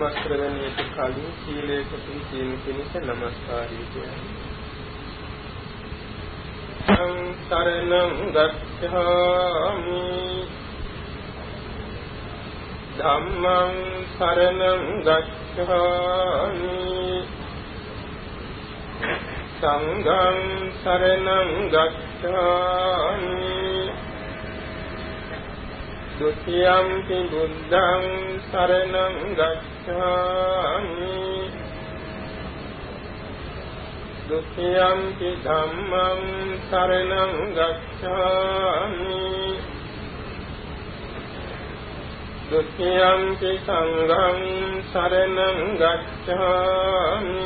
ධර්ම ශ්‍රවණයට කලින් සීලයකට සීල පිණිස নমස්කාරය කියන්නේ. සංසරණං ගච්ඡාමි. ධම්මං සරණං ගච්ඡාමි. සංඝං සරණං ගච්ඡාමි. ဒုတိယံ පි බුද්ධං සරණං ගච්ඡාමි ဒုတိယံ පි ධම්මං සරණං ගච්ඡාමි ဒုတိယံ පි සංඝං සරණං ගච්ඡාමි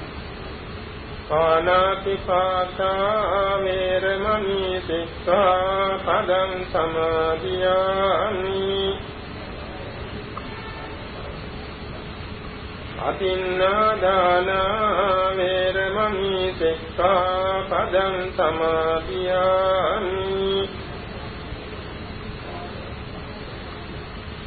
පානාති පාතා වේරමණී සික්ඛාපදං සමාදියාමි. අතින්නාදාන වේරමණී සික්ඛාපදං සමාදියාමි.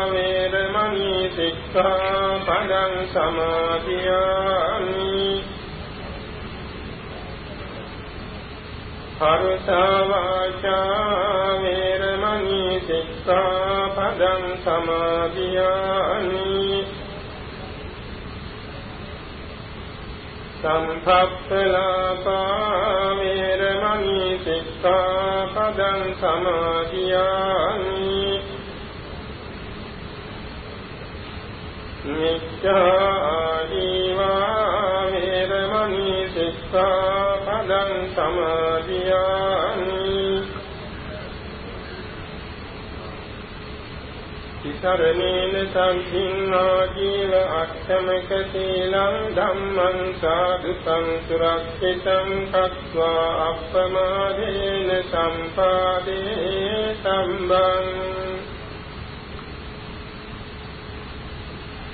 වේරමණී සික්ඛාපදං සමාදියාමි. පරුසා වාචා වේරමණී සික්ඛාපදං සමාදියාමි. සම්පප්පලාපා වේරමණී සික්ඛාපදං සමාදියාමි. මිච්ඡාදීවා වේරමණී සික්ඛාපදං සමාදියාමි. සරණේන සම්පින්නා ජීව අක්ෂමක සීලං ධම්මං සාදු සංසුරක්ෂිතං කତ୍වා අප්පමාදේන සම්පාදේ සම්බං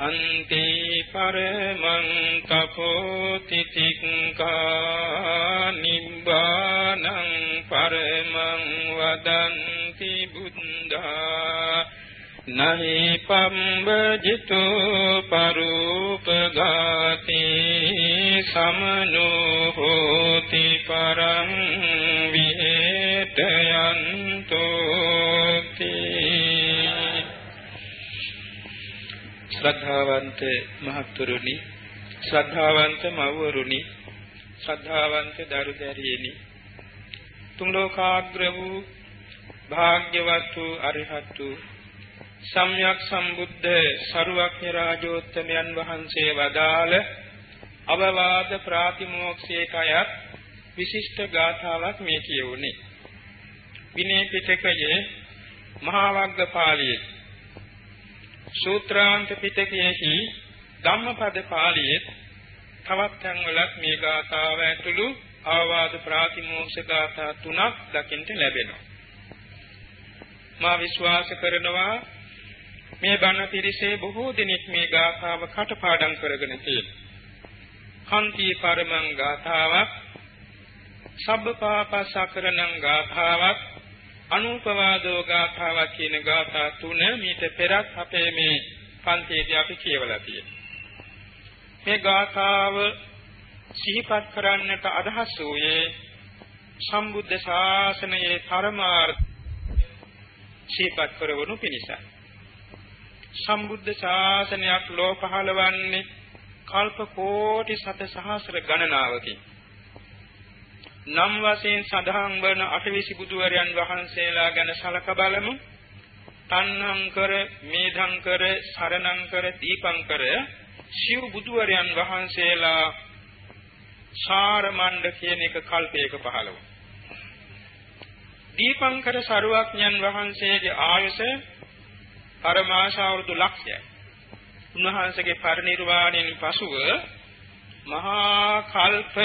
අන්ති පරමං තපෝ තිතික්ඛා නිබ්බානං පරමං වදන්ති බුද්ධා නහි පම්බජිතු පරූපගාති සමනෝ හෝති පරං විහෙතයන්තෝති ශ්‍රද්ධාවන්ත මහතුරුනි ශ්‍රද්ධාවන්ත මව්වරුනි ශ්‍රද්ධාවන්ත දරු දැරියනි තුන් ලෝකාග්‍ර වූ භාග්‍යවත් වූ අරිහත් වූ සම්්‍යක් සම්බුද්ධ සරුවක්ඥ රාජෝත්තමයන් වහන්සේ වදාළ අවවාද ප්‍රාතිමෝක්ෂයට අයත් විශිෂ්ට ගාථාවක් මේ කියවුනේ. විනය පිටකයේ මහා වග්ගපාළියේ සූත්‍රාන්ත පිටකයේහි ධම්මපද පාළියේ තවත් තැන්වලත් මේ ගාථාව ඇතුළු ආවාද ප්‍රාතිමෝක්ෂ ගාථා තුනක් දකින්න ලැබෙනවා. මා විශ්වාස කරනවා මේ බණ පිරිසේ බොහෝ දෙනෙක් මේ ගාථාව කටපාඩම් කරගෙන තියෙනවා. කන්ති පරමං ගාථාවක් සබ්බපාපසකරණං ගාථාවක් අනුපවාදෝ ගාථාවක් කියන ගාථා තුන මීට පෙරත් අපේ මේ පන්තියේදී අපි කියවලා තියෙනවා. මේ ගාථාව සිහිපත් කරන්නට අදහස් වූයේ සම්බුද්ධ ශාසනයේ පරමාර්ථ සිහිපත් කරවනු පිණිසයි. සම්බුද්ධ ශාසනයක් ලෝ පහළවන්නේ කල්ප කෝටි සත සහස්‍ර ගණනාවකින්. නම් වශයෙන් සඳහන් වන අටවිසි බුදුවරයන් වහන්සේලා ගැන සලක බලමු. තණ්හංකර, මේධංකර, සරණංකර, දීපංකර සිව් බුදුවරයන් වහන්සේලා සාරමණ්ඩ කියන එක කල්පයක පහළ වුණා. දීපංකර සරුවක්ඥන් වහන්සේගේ ආයුෂ පරමාශාවෘතු ලක්ෂයයි. උන්වහන්සේගේ පරිනිර්වාණයෙන් පසුව මහා කල්ප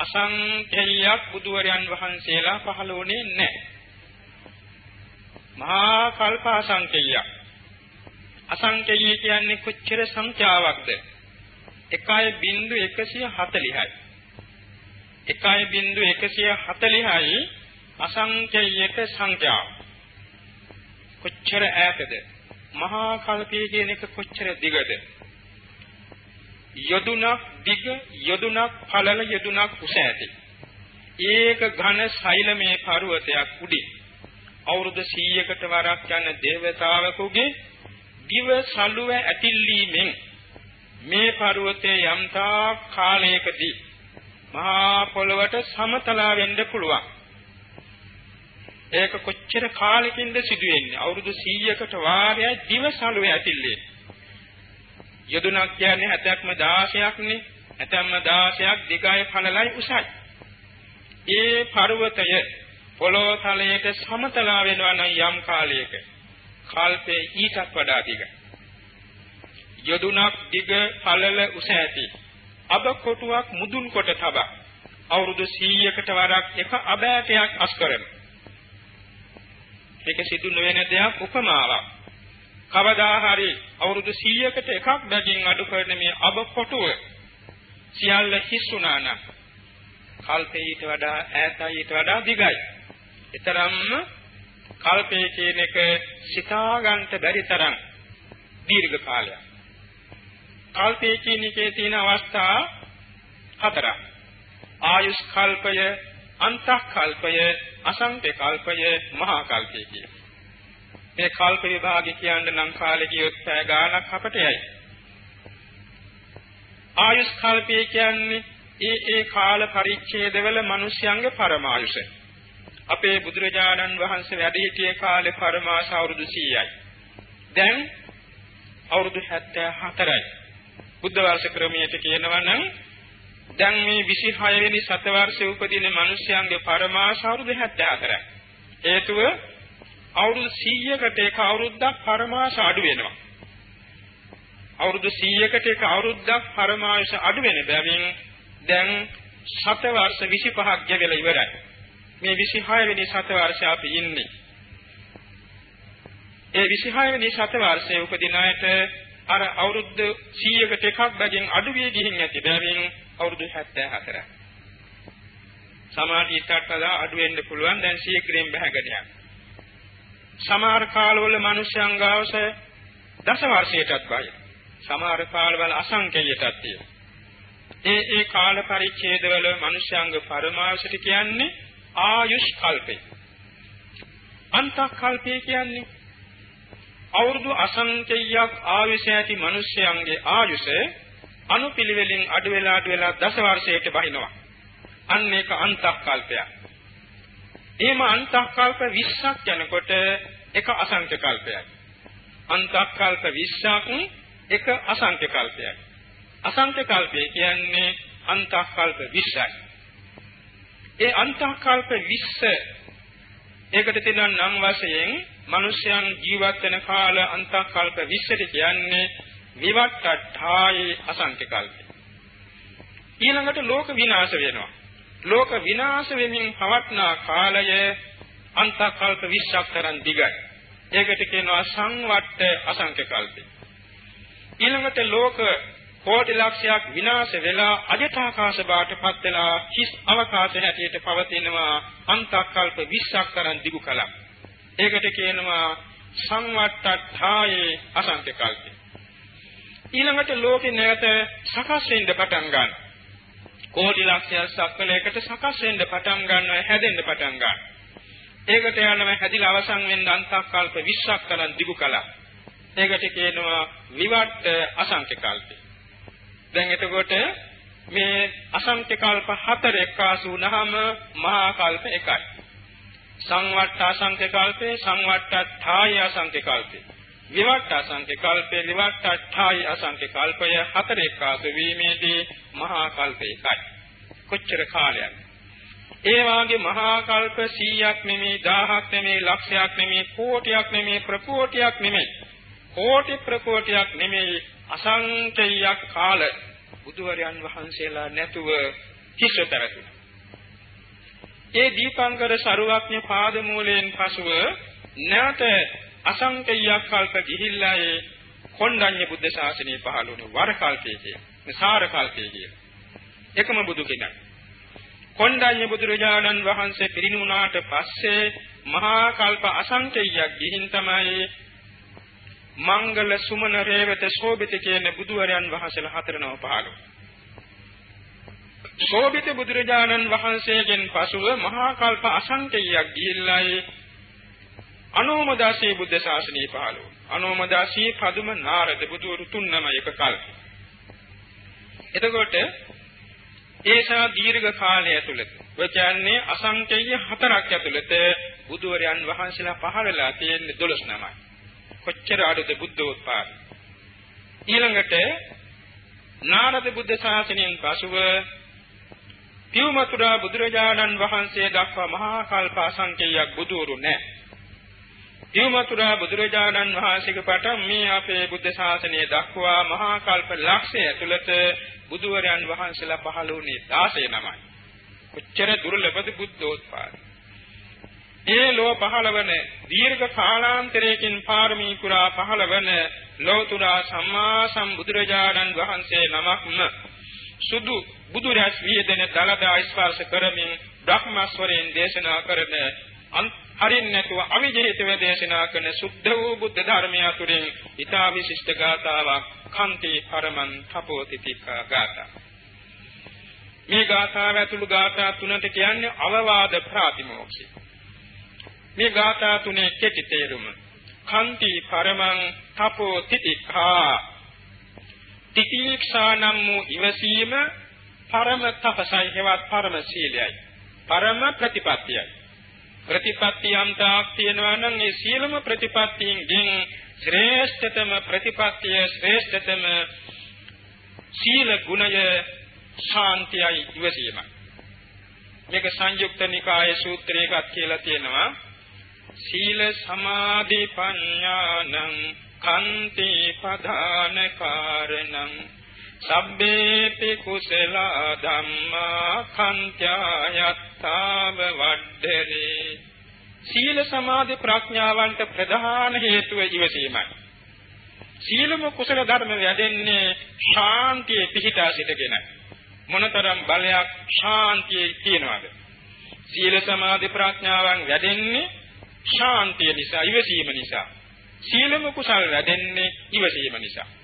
අසංඛ්‍යයක් බුදුවරයන් වහන්සේලා පහළ වුණේ නැහැ. මහා කල්ප අසංඛ්‍යයක්. අසංඛ්‍යය කියන්නේ කොච්චර සංඛ්‍යාවක්ද? 1.140යි. 1.140යි අසංඛ්‍යයක සංඛ්‍යාව. කොච්චර ඈතද? මහා කල්පය කියන එක කොච්චර දිගද? යදුනක් දිග යදුනක් පළල යදුනක් උස ඇති. ඒක ඝන ශෛලමේ පර්වතයක් උඩින් අවුරුදු 100කට වරක් යන දේවතාවකුගේ දිව සලුව ඇතිල්ලීමෙන් මේ පර්වතයේ යම්තා කාලයකදී මහා පොළවට සමතලා වෙන්න පුළුවන්. ඒක කොච්චර කාලෙකින්ද සිදු වෙන්නේ? අවුරුදු 100කට වාරයක් දිවසලුවේ ඇතිල්ලේ. යදුනක් කියන්නේ හැතැක්ම 16ක්නේ. හැතැම්ම 16ක් දිගයි පළලයි උසයි. ඒ පර්වතය පොළොව තලයට සමතලා වෙනවා නම් යම් කාලයක කල්පේ ඊටත් වඩා දිගයි. යදුනක් දිග පළල උස ඇති. අබ කොටුවක් මුදුන් කොට තබා අවුරුදු 100කට වරක් එක අබෑටයක් අස් කරනවා. මේක සිදු නොවන දෙයක් උපමාවක්. කවදා හරි අවුරුදු 100කට එකක් බැගින් අඩු කරන මේ අබ කොටුව සියල්ල හිස්සුනා නම් කල්පේ ඊට වඩා ඈතයි ඊට වඩා දිගයි. ඊතරම්ම කල්පේ කියන එක සිතා ගන්නට බැරි තරම් දීර්ඝ කාලයක්. කල්පේ කියන එකේ තියෙන අවස්ථා හතරක්. ආයුෂ් කල්පය, අන්තක් කල්පය, අසංඛ්‍ය කල්පය මහා කල්පය කියන. මේ කල්ප විභාගය කියන්න නම් කාලේ කියොත් පැය ගාණක් අපට යයි. ආයුෂ් කල්පය කියන්නේ ඒ ඒ කාල පරිච්ඡේදවල මිනිස්යන්ගේ පරමායුෂ. අපේ බුදුරජාණන් වහන්සේ වැඩ සිටියේ කාලේ පරමාස අවුරුදු 100යි. දැන් අවුරුදු 74යි. බුද්ධ වර්ෂ ක්‍රමයට කියනවා නම් දැන් මේ 26 වෙනි සතවර්ෂයේ උපදින මිනිස්යන්ගේ පරමාස අවුරුදු 74යි. හේතුව අවුරුදු 100කට එක අවුරුද්දක් පරමාස අඩු වෙනවා. අවුරුදු 100කට එක අවුරුද්දක් පරමාස අඩු වෙන බැවින් දැන් සතවර්ෂ 25ක් ගෙවලා ඉවරයි. මේ 26 වෙනි සතවර්ෂය අපි ඉන්නේ. ඒ 26 වෙනි සතවර්ෂයේ උපදින අයට අර අවුරුදු 100කට එකක් බැගින් අඩු වී ගිහින් ඇති බැවින් අවුරුදු 74යි. සමාධි ඊටත් වඩා අඩු වෙන්න පුළුවන් දැන් ශීඝ්‍රයෙන් බහගෙන යන. සමහර කාලවල මිනිස්යන්ගාවස දස වර්ෂයටත් බයි. සමහර කාලවල අසංකේයයටත් තියෙනවා. ඒ ඒ කාල පරිච්ඡේදවල මිනිස්යන්ග පරමාවසට කියන්නේ ආයුෂ් කල්පේ. අන්තක් කල්පේ කියන්නේ අවුරුදු අසංකේයයක් ආයුෂ ඇති මිනිස්යන්ගේ ආයුෂ අනුපිළිවෙලින් අඩු වෙලා අඩු වෙලා දස වර්ෂයට බහිනවා. අන්න ඒක අන්තක්කල්පයක්. එහෙම අන්තක්කල්ප 20ක් යනකොට එක අසංඛ්‍ය කල්පයක්. අන්තක්කල්ප 20ක් එක අසංඛ්‍ය කල්පයක්. අසංඛ්‍ය කල්පය කියන්නේ අන්තක්කල්ප 20යි. ඒ අන්තක්කල්ප 20 ඒකට තියෙන නම් වශයෙන් මිනිසයන් ජීවත් වෙන කාල අන්තක්කල්ප 20ට කියන්නේ විවට්ටඨායේ අසංඛ්‍ය කල්පය. ඊළඟට ලෝක විනාශ වෙනවා. ලෝක විනාශ වෙමින් පවත්නා කාලය අන්තකල්ප 20ක් තරම් දිගයි. ඒකට කියනවා සංවට්ට අසංඛ්‍ය කල්පය. ඊළඟට ලෝක කෝටි ලක්ෂයක් විනාශ වෙලා අජටාකාශ බාටපත් වෙලා හිස් අවකාශ හැටියට පවතිනවා අන්තකල්ප 20ක් තරම් දිගු කලක්. ඒකට කියනවා සංවට්ටඨායේ අසංඛ්‍ය කල්පය. ඊළඟට ලෝකේ නැවත සකස් වෙන්න පටන් ගන්නවා. කෝටි ලක්ෂයක් සක්වලයකට සකස් වෙන්න පටන් ගන්නවා හැදෙන්න පටන් ගන්නවා. ඒකට යනම හැදිලා අවසන් වෙන්න අන්තක්කල්ප 20ක් තරම් දිගු කලක්. ඒකට කියනවා විවට්ට අසංඛ්‍ය කල්පය. දැන් එතකොට මේ අසංඛ්‍ය කල්ප හතර එක්කාසු වුණාම මහා කල්ප එකයි. සංවට්ට අසංඛ්‍ය කල්පේ සංවට්ටඨාය අසංඛ්‍ය කල්පේ. විවට්ට අසංඛ්‍ය කල්පේ විවට්ටඨාය අසංඛ්‍ය කල්පය. හතර එක්කාසු වීමේදී මහා කල්ප එකයි. කොච්චර කාලයක්? ඒ වාගේ මහා කල්ප 100ක් නෙමෙයි 1000ක් නෙමෙයි ලක්ෂයක් නෙමෙයි කෝටියක් නෙමෙයි ප්‍රකෝටියක් නෙමෙයි කෝටි ප්‍රකෝටියක් නෙමෙයි අසංඛ්‍යයක් කාල. බුදුවරයන් වහන්සේලා නැතුව කිසිතරකින් ඒ දීපංකර සරුවක්ඥ පාදමූලයෙන් පසුව නැවත අසංඛ්‍යයක් කල්ප ගිහිල්ලා ඒ කොණ්ඩඤ්ඤ බුද්ධ ශාසනය පහළ වුණු වර කල්පයේ කියන. සාර කල්පයේ කියන. එකම බුදු කෙනෙක්. කොණ්ඩඤ්ඤ බුදුරජාණන් වහන්සේ පිරිනුණාට පස්සේ මහා කල්ප අසංඛ්‍යයක් ගිහින් තමයි මංගල සුමන රේවත සෝබිත කියන බුදුවරයන් වහන්සේලා හතරනම පහළ සෝබිත බුදුරජාණන් වහන්සේගෙන් පසුව මහා කල්ප අසංඛ්‍යයක් ගිහිල්ලායි අනෝමදාසී බුද්ධ ශාසනය පහළ වුණා. අනෝමදාසී පදුම නාරද බුදුවරු තුන්නම එක කල්ප. එතකොට ඒසා දීර්ඝ කාලය ඇතුළත ඔය කියන්නේ අසංකේය හතරක් ඇතුළත බුදුවරයන් වහන්සේලා පහළලා තියෙන්නේ 12 නමයි. කොච්චර අඩුද බුද්ධෝත්පාද. ඊළඟට නාරද බුද්ධ ශාසනයෙන් පසුව පියුමතුරා බුදුරජාණන් වහන්සේ දක්වා මහා කල්ප අසංකේයයක් බුදුවරු නැහැ. පියුමතුරා බුදුරජාණන් වහන්සේගේ පටන් මේ අපේ බුද්ධ ශාසනය දක්වා මහා කල්ප ලක්ෂය ඇතුළත බුදුවරයන් වහන්සේලා පහළ වුණේ 16 නමයි. කොච්චර දුර්ලභද බුද්ධෝත්පාද. ඒ ලෝ පහළවන දීර්ඝ කාලාන්තරයකින් පාරමී පුරා පහළවන ලෝතුරා සම්මා සම්බුදුරජාණන් වහන්සේ නමක්ම සුදු බුදු රැස් වියදෙන දලදා ස්පර්ශ කරමින් බ්‍රහ්මස්වරයෙන් දේශනා කරන හරින් නැතුව අවිජිතව දේශනා කරන සුද්ධ වූ බුද්ධ ධර්මය අතුරින් ඊටා විශිෂ්ට ගාථාවක් කන්ති පරමන් තපෝතිතිකා ගාථා. මේ ගාථාව ඇතුළු ගාථා තුනට කියන්නේ අවවාද ප්‍රාතිමෝක්ෂය. මේ ගාථා තුනේ කෙටි තේරුම. කන්ති පරමං තපෝතිතිකා තිතික්ෂා නම් වූ ඉවසීම පරම තපසයි හෙවත් පරම සීලයයි. පරම ප්‍රතිපත්තියයි. ප්‍රතිපත්තියම් තාක් තියෙනවා නම් ඒ සියලුම ප්‍රතිපත්තියින්ගෙන් ශ්‍රේෂ්ඨතම ප්‍රතිපත්තිය ශ්‍රේෂ්ඨතම සීල ගුණය ශාන්තියයි ඉවසීමයි. මේක සංයුක්ත නිකායේ සූත්‍රයකත් කියලා තියෙනවා. සීල සමාධි පඤ්ඤානං කන්ති පධාන කාරණං සබ්බේපි කුසල ධම්මා කන්ත්‍යායත්තාව වඩ්ඩරේ සීල සමාධි ප්‍රඥාවන්ට ප්‍රධාන හේතුව ඉවසීමයි. සීලම කුසල ධර්ම වැඩෙන්නේ ශාන්තිය පිහිටා සිටගෙන. මොනතරම් බලයක් ශාන්තියේ තියනවාද? සීල සමාධි ප්‍රඥාවන් වැඩෙන්නේ ශාන්තිය නිසා ඉවසීම නිසා. සීලම කුසල වැඩෙන්නේ ඉවසීම නිසා.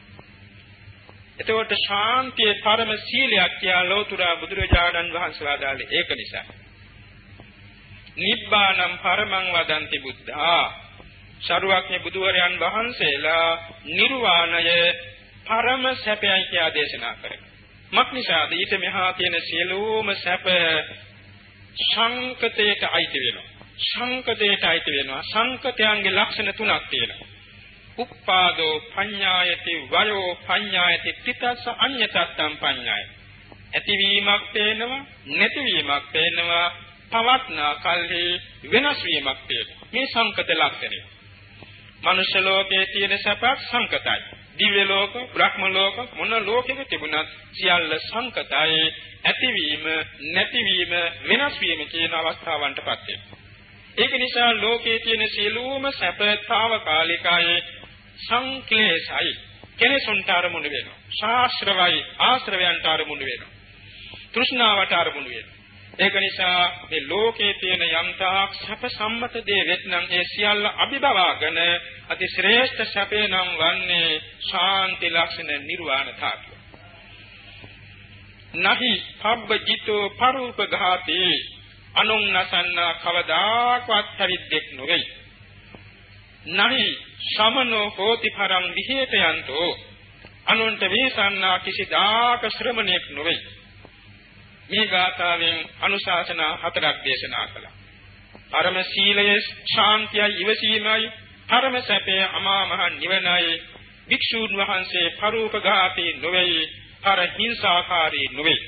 එතකොට ශාන්තියේ පරම සීලයක් කියලා ලෝතුරා බුදුරජාණන් වහන්සේ වදාළේ ඒක නිසා. නිබ්බානම් පරමං වදන්ති බුද්ධා. ශරුවක්ඥ බුදුවරයන් වහන්සේලා නිර්වාණය පරම සැපයයි කියලා දේශනා කරනවා. මක්නිසාද ඊට මෙහා තියෙන සියලුම සැප සංකතයට අයිති වෙනවා. සංකතයට අයිති වෙනවා. සංකතයන්ගේ ලක්ෂණ තුනක් තියෙනවා. උප්පාදෝ පඤ්ඤායති වයෝ පඤ්ඤායති පිටස්ස අඤ්ඤතත්තම් පඤ්ඤායති ඇතිවීමක් පේනවා නැතිවීමක් පේනවා පවත්නා කල්හි වෙනස් වීමක් පේනවා. මේ සංකත ලක්ෂණය. මනුෂ්‍ය ලෝකයේ තියෙන සැපක් සංකතයි. දිව්‍ය ලෝක බ්‍රහ්ම ලෝක මොන ලෝකෙක තිබුණත් සියල්ල සංකතයි. ඇතිවීම නැතිවීම වෙනස් වීම කියන අවස්ථාවන්ටපත් වෙනවා. ඒක නිසා ලෝකයේ තියෙන සියලුම සැපතාවකාලිකයි සංක්ලේශයි කෙලෙසුන්ට අරමුණු වෙනවා. ශාස්ත්‍රවයි ආශ්‍රවයන්ට අරමුණු වෙනවා. තෘෂ්ණාවට අරමුණු වෙනවා. ඒක නිසා මේ ලෝකයේ තියෙන යම්තාක් සැප සම්මත දේ වෙත්නම් ඒ සියල්ල අභිභවාගෙන අති ශ්‍රේෂ්ඨ සැපේ නම් වන්නේ ශාන්ති ලක්ෂණ නිර්වාණ ධාතුව. නහි පබ්බජිතෝ පරූපඝාති අනුන්නසන්න කවදාකවත් පරිද්දෙක් නොවේ. නහි සමනෝ හෝති පරං විහෙත යන්තෝ අනුන්ට වේසන්නා කිසිදාක ශ්‍රමණෙක් නොවේ. මේ ගාථාවෙන් අනුශාසනා හතරක් දේශනා කළා. පරම සීලය ශාන්තියයි ඉවසීමයි පරම සැපේ අමා මහ නිවනයි වික්ෂූන් වහන්සේ පරූපඝාතී නොවේ පර හිංසාකාරී නොවේ.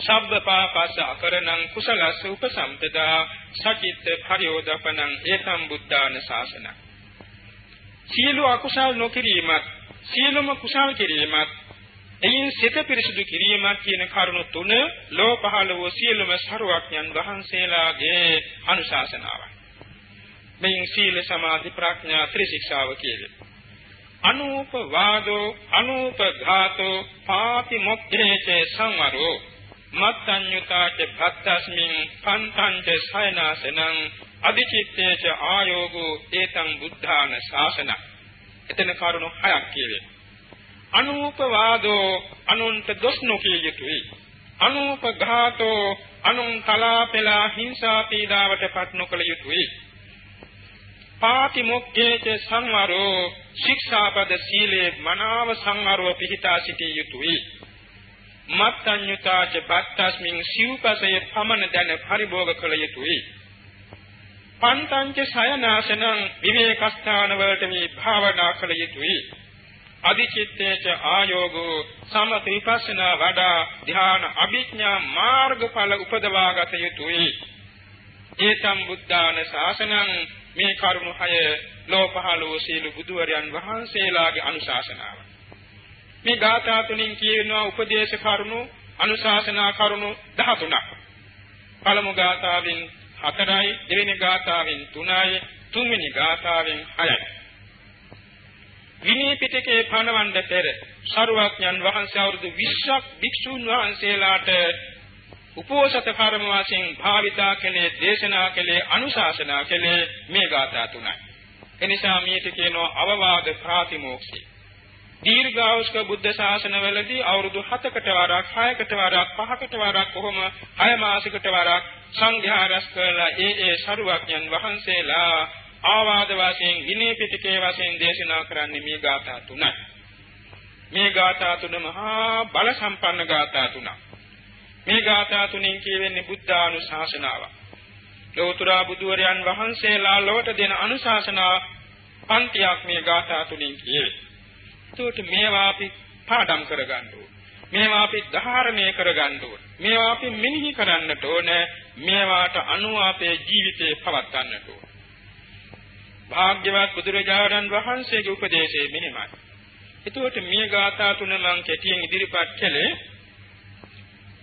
සබ්බ පාපස්ස අකරණං කුසලස්ස උපසම්පදා සචිත්ත පරියෝදපනං ඒතම් බුද්ධාන ශාසන. සියලු අකුසල් නොකිරීමත් සියලුම කුසල් කිරීමත් එයින් සිත පිරිසිදු කිරීමක් කියන කරුණු තුන ලෝ පහළ වූ සියලුම සරුවක්ඥන් වහන්සේලාගේ අනුශාසනාවයි. මෙයින් සීල සමාධි ප්‍රඥා ත්‍රිශික්ෂාව කියවේ. අනූප වාදෝ අනූප ඝාතෝ පාති මොක්ඛේච සංවරෝ මත්තඤ්ඤුතාච භත්තස්මින් පන්තංච සයනාසනං අදිචිත්තේච ආයෝගෝ ඒතං බුද්ධාන ශාසන. එතන කරුණු හයක් කියවේ. අනූපවාදෝ අනුන්ට දොස් නොකිය යුතුයි. අනූපඝාතෝ අනුන් කලාපෙලා හිංසා පීඩාවට පත් නොකළ යුතුයි. පාතිමොක්ඛේච සංවරෝ ශික්ෂාපද සීලේ මනාව සංවරව පිහිටා සිටිය යුතුයි. මත්ඤ්‍යතාච බත්තස්මින් සිව්පසයේ පමන දැන පරිභෝග කළ යුතුයි. පන්තංච සයනාසනං විවේකස්ථාන වලට මේ භාවනා කළ යුතුයි. අදිචිත්තේච ආයෝගෝ සමත විපස්සනා වඩා ධ්‍යාන අභිඥා මාර්ගඵල උපදවාගත යුතුයි. ඒතම් බුද්ධාන ශාසනං මේ කරුණු හය ලෝපහලෝ සීල බුදුවරයන් වහන්සේලාගේ අනුශාසනාව. මේ ගාථා තුලින් කියනවා උපදේශ කරුණු අනුශාසනා කරුණු 13ක් පළමු ගාථාවෙන් 4යි දෙවෙනි ගාථාවෙන් 3යි තුන්වෙනි ගාථාවෙන් 6යි විනය පිටකේ පණවන්න පෙර සරුවඥන් වහන්සේ අවුරුදු 20ක් භික්ෂුන් වහන්සේලාට උපෝසත කර්ම වශයෙන් භාවිතා කළේ දේශනා කළේ අනුශාසනා කළේ මේ ගාථා තුනයි. එනිසා මේක කියනවා අවවාද ප්‍රාතිමෝක්ෂය දීර්ඝායුෂ්ක බුද්ධ ශාසනවලදී අවුරුදු 7කට වරක් 6කට වරක් 5කට වරක් කොහොම 6 මාසිකට වරක් සංඝයා රැස් කරලා ඒ ඒ සරුවඥන් වහන්සේලා ආවාද වශයෙන් විනය පිටකේ වශයෙන් දේශනා කරන්නේ මේ ගාථා තුනයි. මේ ගාථා තුන මහා බල සම්පන්න ගාථා තුනක්. මේ ගාථා තුنين කියවෙන්නේ බුද්ධානුශාසනාව. ලෝතර බුදුරයන් වහන්සේලා ලොවට දෙන අනුශාසනා පන්තියක් මේ ගාථා තුنين කියවේ. ඒකට මේවා අපි පාඩම් කරගන්න ඕනේ. මේවා අපි ධාරණය කරගන්න ඕනේ. මේවා අපි මෙනෙහි කරන්නට ඕනේ. මේවාට අනුව අපේ ජීවිතේ පවත්වන්නට ඕනේ. භාග්‍යවත් බුදුරජාණන් වහන්සේගේ උපදේශය මෙහෙමයි. එතකොට මේ ගාථා තුන මම කෙටියෙන් ඉදිරිපත් කළේ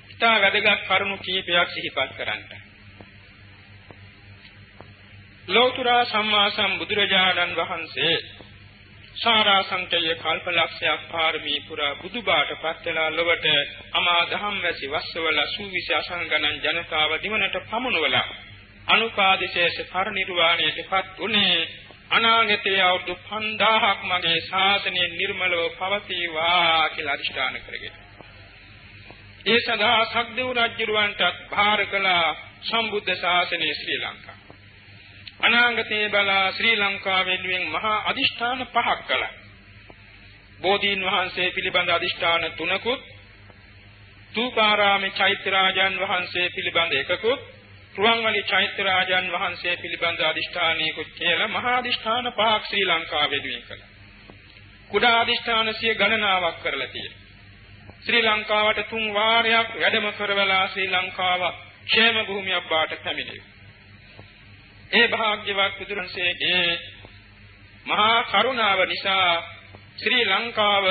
ඉතා වැදගත් කරුණු කීපයක් සිහිපත් කරන්නට. ලෝතර සම්මා සම්බුදුරජාණන් වහන්සේ සාරා සංකේය කල්පලක්ෂයක් පාරමී පුරා බුදුබාට පත් වෙලා ලොවට අමා දහම්වැසි වස්සවල සූවිසි අසංගණන් ජනතාව දිවනට පමුණුවලා අනුපාදිශේෂ පරිනිර්වාණයටපත් උනේ අනාගතයේ අවුරුදු 5000ක් මගේ ශාසනය නිර්මලව පවතිවා කියලා අදිෂ්ඨාන කරගෙන. ඒ සඳහා සක්දෙව් රජුරවන්ටත් භාර කළ සම්බුද්ධ ශාසනය ශ්‍රී ලංකා. අනාගතයේ බලා ශ්‍රී ලංකාව වෙනුවෙන් මහා අදිෂ්ඨාන පහක් කළා. බෝධීන් වහන්සේ පිළිබඳ අදිෂ්ඨාන තුනකුත්, තූපාරාමේ චෛත්‍ය රාජන් වහන්සේ පිළිබඳ එකකුත්, රුවන්වැලි චෛත්‍ය රාජන් වහන්සේ පිළිබඳ අදිෂ්ඨානයකුත් කියලා මහා අදිෂ්ඨාන පහක් ශ්‍රී ලංකාවේදී කළා. කුඩා අදිෂ්ඨාන සිය ගණනාවක් කරලා තියෙනවා. ශ්‍රී ලංකාවට තුන් වාරයක් වැඩම කරවලා ශ්‍රී ලංකාව ക്ഷേම භූමියක් බවට පැමිණෙනවා. ඒ භාග්‍යවත් බුදුරන්සේගේ මහා කරුණාව නිසා ශ්‍රී ලංකාව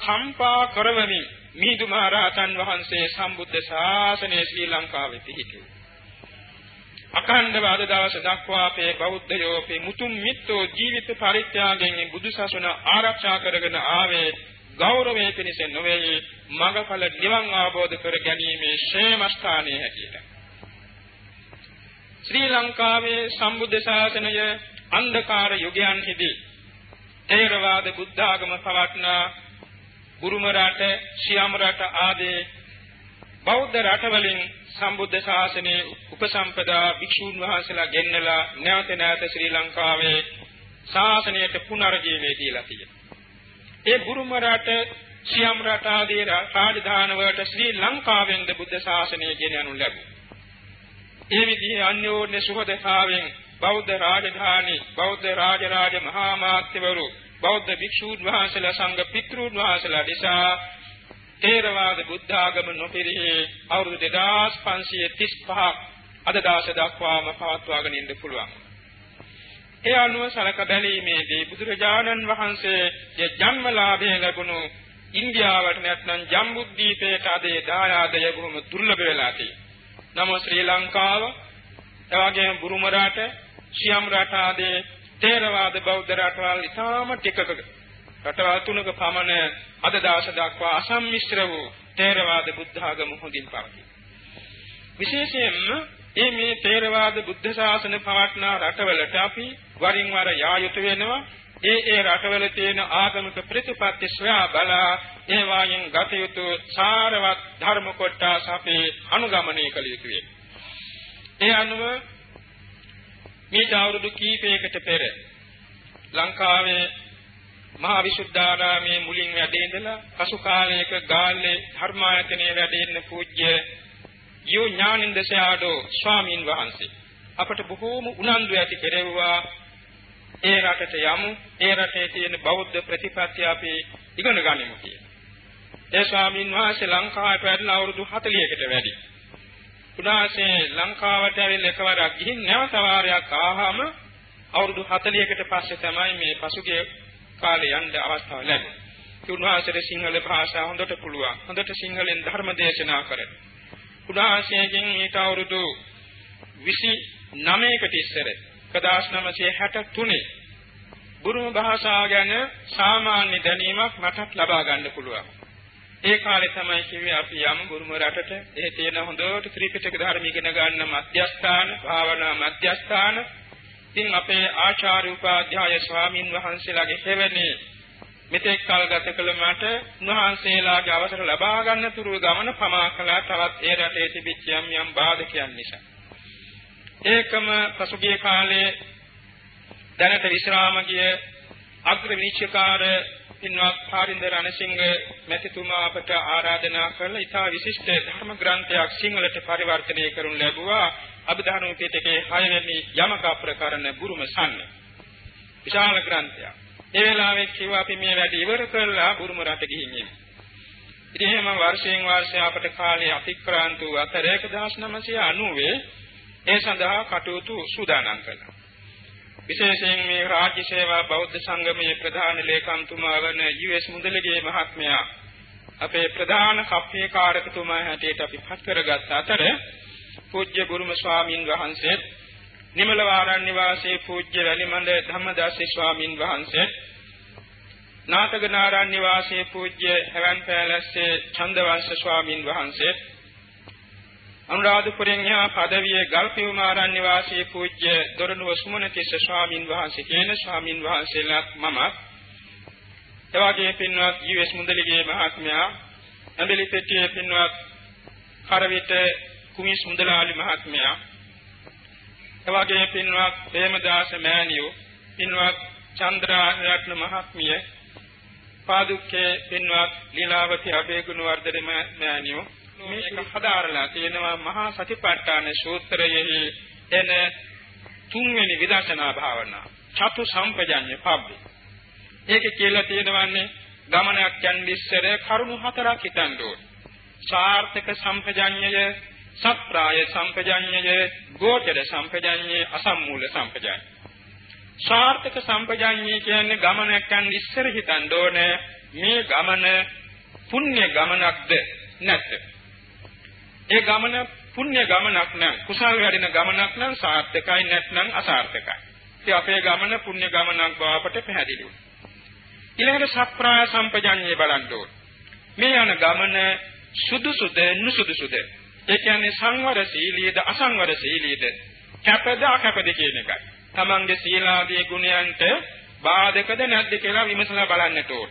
කම්පා කරවමින් මිහිඳු මහ රහතන් වහන්සේ සම්බුද්ධ ශාසනය ශ්‍රී ලංකාවේ පිහිටුවා. අඛණ්ඩව අද දවස දක්වා අපේ බෞද්ධයෝ අපේ මුතුන් මිත්තෝ ජීවිත පරිත්‍යාගයෙන් බුදුසසුන ආරක්ෂා කරගෙන ආවේ ගෞරවයේ පිණිස නොවේ මඟඵල නිවන් අවබෝධ කර ගැනීමේ ශ්‍රේමස්ථානයේ හැටියට. ශ්‍රී ලංකාවේ සම්බුද්ධ ශාසනය අන්ධකාර යුගයන්හිදී තේරවාද බුද්ධ ආගම පවත්නා බුරුම රට, සියම් රට ආදී බෞද්ධ රටවලින් සම්බුද්ධ ශාසනයේ උපසම්පදා භික්ෂූන් වහන්සේලා ගෙන්නලා නැවත නැවත ශ්‍රී ලංකාවේ ශාසනයට පුනර්ජීවනය දීලා තියෙනවා. ඒ බුරුම රට, සියම් රට ආදී රාජධාන වලට ශ්‍රී ලංකාවෙන්ද බුද්ධ ශාසනය ගෙන යනු ලැබුවා. ඒ විදිහේ අන්‍යෝන්‍ය සුහදතාවෙන් බෞද්ධ රාජධානි, බෞද්ධ රාජරාජ මහා මාත්‍යවරු, බෞද්ධ භික්ෂූන් වහන්සේලා සංඝ පිටුරුන් වහන්සේලා නිසා තේරවාද බුද්ධ ආගම නොපිරිහි අවුරුදු 2535ක් අද දවස දක්වාම පවත්වාගෙන ඉන්න පුළුවන්. ඒ අනුව සලක බැලීමේදී බුදුරජාණන් වහන්සේගේ ජන්මලාභය ලැබුණු ඉන්දියාවට නැත්නම් ජම්බුද්දීපයට අදේ දායාදය බොහොම දුර්ලභ වෙලා තියෙනවා. නමුත් ශ්‍රී ලංකාව, එවැගේම බුරුම රට, සියම් රට ආදී තේරවාද බෞද්ධ රටවල් ඉතාම ටිකක රටවල් තුනක පමණ අද දවස දක්වා අසම්මිශ්‍ර වූ තේරවාද බුද්ධ ආගම හොඳින් පවතී. විශේෂයෙන්ම මේ මේ තේරවාද බුද්ධ ශාසන පවත්නා රටවලට අපි වරින් වර යා යුතු වෙනවා. ඒ ඒ රටවල තියෙන ආගමික ප්‍රතිපත්ති සොයා බලා ඒ වායින් ගත යුතු සාරවත් ධර්ම කොටස් අපි අනුගමනය කළ යුතු වෙනවා. ඒ අනුව මේ අවුරුදු කීපයකට පෙර ලංකාවේ මහා විසුද්ධාරාමයේ මුලින් වැඩ ඉඳලා පසු කාලයක ගාල්ලේ ධර්මායතනයේ වැඩ ඉන්න පූජ්‍ය යෝ ඥානින්ද සයාඩෝ ස්වාමින් වහන්සේ අපට බොහෝම උනන්දු ඇති කෙරෙව්වා ඒ රටට යමු ඒ රටේ තියෙන බෞද්ධ ප්‍රතිපත්ති අපි ඉගෙන ගනිමු කියලා. ඒ ස්වාමින් වහන්සේ ලංකාවට වැඩලා අවුරුදු 40කට වැඩි. උන්වහන්සේ ලංකාවට ඇවිල්ලා එකවරක් ගිහින් නැවත වාරයක් ආවම අවුරුදු 40කට පස්සේ තමයි මේ පසුගිය කාලේ යන්න අවස්ථාව ලැබුණා. උන්වහන්සේට සිංහල භාෂාව හොඳට පුළුවන්. හොඳට සිංහලෙන් ධර්ම දේශනා කරන. උන්වහන්සේගෙන් ඊට අවුරුදු 29කට ඉස්සර 1963 බුරුම භාෂාව ගැන සාමාන්‍ය දැනීමක් මටත් ලබා ගන්න පුළුවන්. ඒ කාලේ තමයි කිව්වේ අපි යමු බුරුම රටට. එහි තියෙන හොඳට ත්‍රිපිටක ධර්ම ඉගෙන ගන්න මධ්‍යස්ථාන, භාවනා මධ්‍යස්ථාන ඉතින් අපේ ආචාර්ය උපාධ්‍යාය ස්වාමින් වහන්සේලාගේ හේවණේ මෙතෙක් කල් ගත කළ මට උන්වහන්සේලාගේ අවසර ලබා ගන්න තුරු ගමන පමා කළා තවත් ඒ රටේ තිබිච්ච යම් යම් බාධකයන් නිසා. ඒකම පසුගිය කාලේ දැනට විශ්‍රාම ගිය අග්‍ර විනිශ්චයකාර පින්වත් පාරින්ද රණසිංහ මැතිතුමා අපට ආරාධනා කළ ඉතා විශිෂ්ට ධර්ම ග්‍රන්ථයක් සිංහලට පරිවර්තනය කරනු ලැබුවා අභිධර්ම පිටකේ 6 වෙනි යමක ප්‍රකරණ බුරුම සම්ම විශාල ග්‍රන්ථයක්. ඒ වෙලාවේ කිව්වා අපි මේ වැඩ ඉවර කරලා බුරුම රට ගිහින් එමු. ඉතින් එහෙම වර්ෂයෙන් වර්ෂය අපට කාලය අතික්‍රාන්ත වූ අතර 1990 ඒ සඳහා කටයුතු සූදානම් කළා. විශේෂයෙන් මේ රාජ්‍ය සේවා බෞද්ධ සංගමයේ ප්‍රධාන ලේකම්තුමා වන යූ.එස්. මුදලිගේ මහත්මයා අපේ ප්‍රධාන කප්පේකාරකතුමා හැටියට අපි පත් කරගත් අතර පූජ්‍ය ගුරුම ස්වාමින් වහන්සේ නිමල වාරණ්‍ය වාසී පූජ්‍ය වැලිමඬ ධම්මදාස ස්වාමින් වහන්සේ නාතකනාරණ්‍ය වාසී පූජ්‍ය හැවන් පෑලස්සේ චන්දවංශ ස්වාමින් වහන්සේ අනුරාධපුරයෙන් යා පදවියේ ගල්පියුමාරණ්‍ය වාසී පූජ්‍ය දොරණුව සුමනතිස්ස ස්වාමින් වහන්සේ කියන ස්වාමින් වහන්සේලාත් මම එවාගේ පින්වත් යූ.එස්. මුදලිගේ මහත්මයා ඇඹිලි පෙට්ටියේ පින්වත් කරවිට කුමිස් මුදලාලි මහත්මයා එවාගේ පින්වත් ප්‍රේමදාස මෑණියෝ පින්වත් චන්ද්‍රාරත්න මහත්මිය පාදුක්කේ පින්වත් ලීලාවති අබේගුණ වර්ධන මෑණියෝ මේක හදාරලා තියෙනවා මහා සතිපට්ඨාන සූත්‍රයෙහි එන තුන්වෙනි විදර්ශනා භාවනා චතු සම්පජඤ්ඤ පබ්බේ. ඒකේ කියලා තියෙනවන්නේ ගමනක් යන ඉස්සර කරුණු හතරක් හිතන්න ඕනේ. සාර්ථක සම්පජඤ්ඤය, සත්‍රාය සම්පජඤ්ඤය, ගෝචර සම්පජඤ්ඤය, අසම්මූල සම්පජඤ්ඤය. සාර්ථක සම්පජඤ්ඤය කියන්නේ ගමනක් යන ඉස්සර හිතන්න ඕනේ මේ ගමන පුණ්‍ය ගමනක්ද නැත්ද? ඒ ගමන පුණ්‍ය ගමනක් නම් කුසල් වැඩෙන ගමනක් නම් සාර්ථකයි නැත්නම් අසාර්ථකයි. ඉතින් අපේ ගමන පුණ්‍ය ගමනක් බව අපට පැහැදිලි වුණා. ඊළඟට සත්‍ප්‍රාය සම්පජඤ්ඤය බලන්න ඕන. මේ යන ගමන සුදුසුද නුසුදුසුද? ඒ කියන්නේ සංවර සීලියද අසංවර සීලියද? කැපද අකැපද කියන එකයි. තමන්ගේ සීලාදී ගුණයන්ට බාධකද නැද්ද කියලා විමසලා බලන්නට ඕන.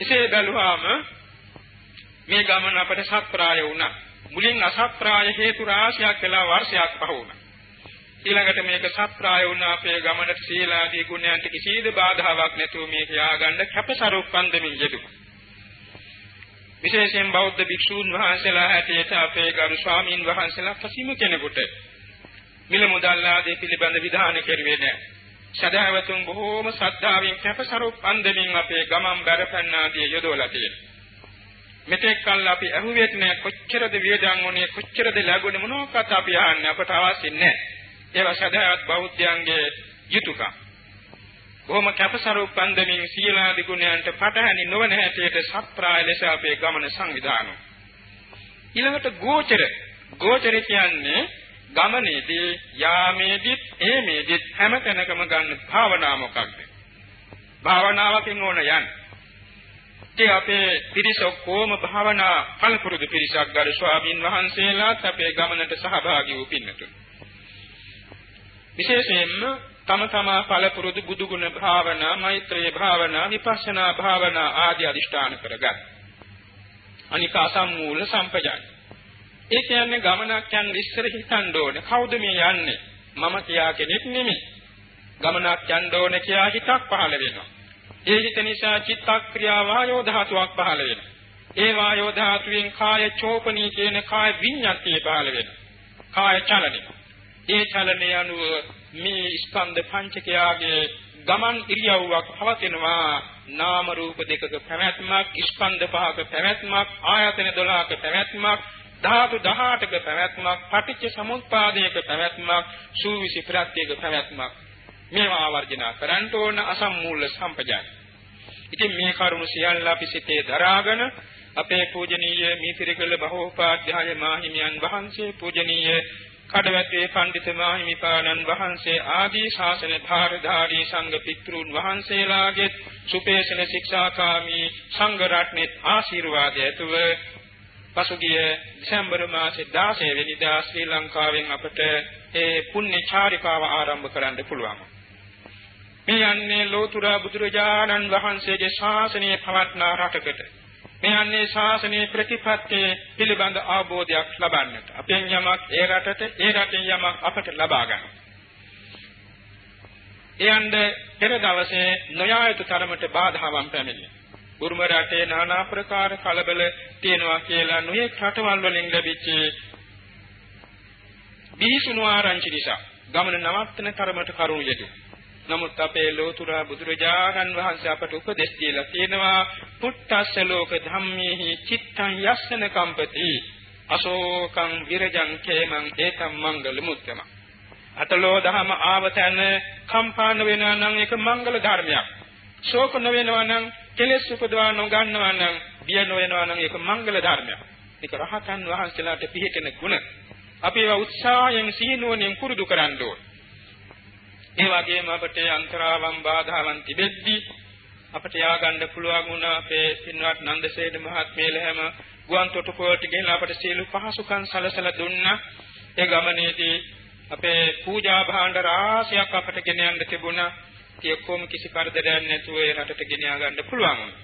එසේ බැලුවාම මේ ගමන අපට සත්‍ප්‍රාය වුණා. මුලින් අසත්‍ප්‍රාය හේතු රාශියක් වෙලා වර්ෂයක් පහ වුණා. ඊළඟට මේක සත්‍ප්‍රාය වුණා අපේ ගමනට සීලාදී ගුණයන්ට කිසිද බාධාවක් නැතුව මේක යාගන්න කැපසරුප්පන්දමින් යෙදුණා. විශේෂයෙන් බෞද්ධ භික්ෂූන් වහන්සේලා හැටියට අපේ ගරු ස්වාමීන් වහන්සේලා කිසිම කෙනෙකුට මිල මුදල් ආදී පිළිබඳ විධාන කෙරුවේ නැහැ. සදාවතුන් බොහෝම ශ්‍රද්ධාවෙන් කැපසරුප්පන්දමින් අපේ ගමන් බරපන්නාදී යොදවලා තියෙනවා. මෙතෙක් කල් අපි අහුවෙත් නෑ කොච්චරද වේදන් උනේ කොච්චරද ලැබුණේ මොනවාකට අපි අහන්නේ අපට අවශ්‍ය නෑ ඒවා සදාවත් බෞද්ධයන්ගේ යුතුයකම් බොහොම කැපසරු පන්දමින් සීලාදි ගුණයන්ට පටහැනි නොවන හැටියට සත්‍ප්‍රාය ලෙස අපේ ගමන සංවිධානය. ඊළඟට ගෝචර. ගෝචර කියන්නේ ගමනේදී යාමේදීත් ඒමේදීත් හැම තැනකම ගන්න භාවනාව මොකක්ද? භාවනාවකින් ඕන යන්නේ. ඒ අපේ පිරිස ඔක්කොම භාවනා කලපුරුදු පිරිසක් ගරු ස්වාමින් වහන්සේලාත් අපේ ගමනට සහභාගී වූ පින්නතුන්. විශේෂයෙන්ම තම තමා කලපුරුදු බුදුගුණ භාවනා, මෛත්‍රී භාවනා, විපස්සනා භාවනා ආදී අදිෂ්ඨාන කරගත්. අනික අසම්මූල සම්පජාන. ඒ කියන්නේ ගමනක් යන ඉස්සර හිතන්න ඕනේ. කවුද මේ යන්නේ? මම කියා කෙනෙක් නෙමෙයි. ගමනක් යන්න ඕනේ කියා හිතක් පහළ වෙනවා. ඒ හිත නිසා චිත්තක්‍රියා වායෝ ධාතුවක් පහළ වෙනවා. ඒ වායෝ ධාතුවෙන් කාය චෝපනී කියන කාය විඤ්ඤාතිය පහළ වෙනවා. කාය චලනය. ඒ චලනය අනුව මේ ස්කන්ධ පංචකයාගේ ගමන් ඉරියව්වක් පවතිනවා. නාම රූප දෙකක පැවැත්මක්, ස්කන්ධ පහක පැවැත්මක්, ආයතන 12ක පැවැත්මක්, ධාතු 18ක පැවැත්මක්, පටිච්ච සමුප්පාදයක පැවැත්මක්, සූවිසි ප්‍රත්‍යයක පැවැත්මක්. මේවා ආවර්ජනා කරන්න ඕන අසම්මූල සම්පජාන. ඉතින් මේ කරුණු සියල්ල අපි සිතේ දරාගෙන අපේ පූජනීය මීතිරිගල බහෝපාධ්‍යාය මාහිමියන් වහන්සේ පූජනීය කඩවැත්තේ පඬිත මාහිමිපාණන් වහන්සේ ආදී ශාසන භාරධාරී සංඝ පිටුරුන් වහන්සේලාගේ සුපේශන ශික්ෂාකාමී සංඝ රත්නෙත් ආශිර්වාදය ඇතුව පසුගිය දෙසැම්බර් මාසේ 16 වෙනිදා ශ්‍රී ලංකාවෙන් අපට ඒ පුණ්‍ය චාරිකාව ආරම්භ කරන්න පුළුවන්. මේ යන්නේ ලෝතුරා බුදුරජාණන් වහන්සේගේ ශාසනය පවත්නා රටකට. මේ යන්නේ ශාසනයේ ප්‍රතිපත්තිය පිළිබඳ අවබෝධයක් ලබන්නට. අපෙන් යමක් ඒ රටට, ඒ රටෙන් යමක් අපට ලබා ගන්න. එයන්ද පෙර දවසේ නොයායුතු තරමට බාධාවන් පැමිණියා. බුරුම රටේ নানা ප්‍රකාර කලබල තියෙනවා කියලා නොයෙක් රටවල් වලින් ලැබිච්ච බිහිසුණු ආරංචි නිසා ගමන නවත්තන තරමට කරුණු යෙදුණා. නමුත් අපේ ලෝතුරා බුදුරජාණන් වහන්සේ අපට උපදෙස් දීලා තියෙනවා පුත්තස්ස ලෝක ධම්මේහි චිත්තං යස්සන කම්පති අශෝකං විරජං කේමං ඒතම් මංගල මුත්තම. අතලෝ දහම ආවතන කම්පාන වෙනා නම් ඒක මංගල ධර්මයක්. ශෝක නොවෙනවා නම් කෙලෙස් උපදවා නොගන්නවා නම් බිය නොවෙනවා නම් ඒක මංගල ධර්මයක්. ඒක රහතන් වහන්සේලාට පිළිහෙන ගුණ. අපි ඒවා උත්සාහයෙන් සීනුවණින් පුරුදු කරන්න ඕනේ. ඒ වගේම අපට අන්තරාවන් බාධාවන් තිබෙද්දී අපට යාගන්න පුළුවන් වුණා අපේ පින්වත් නන්දසේන මහත්මිය ලැහැම ගුවන් තොටුපළට ගෙනලා අපට සියලු පහසුකම් සලසලා දුන්නා. ඒ ගමනේදී අපේ පූජා භාණ්ඩ රාශියක් අපට ගෙන යන්න තිබුණා. ඒ ඔක්කොම කිසි කරදරයක් නැතුව ඒ රටට ගෙන ගන්න පුළුවන් වුණා.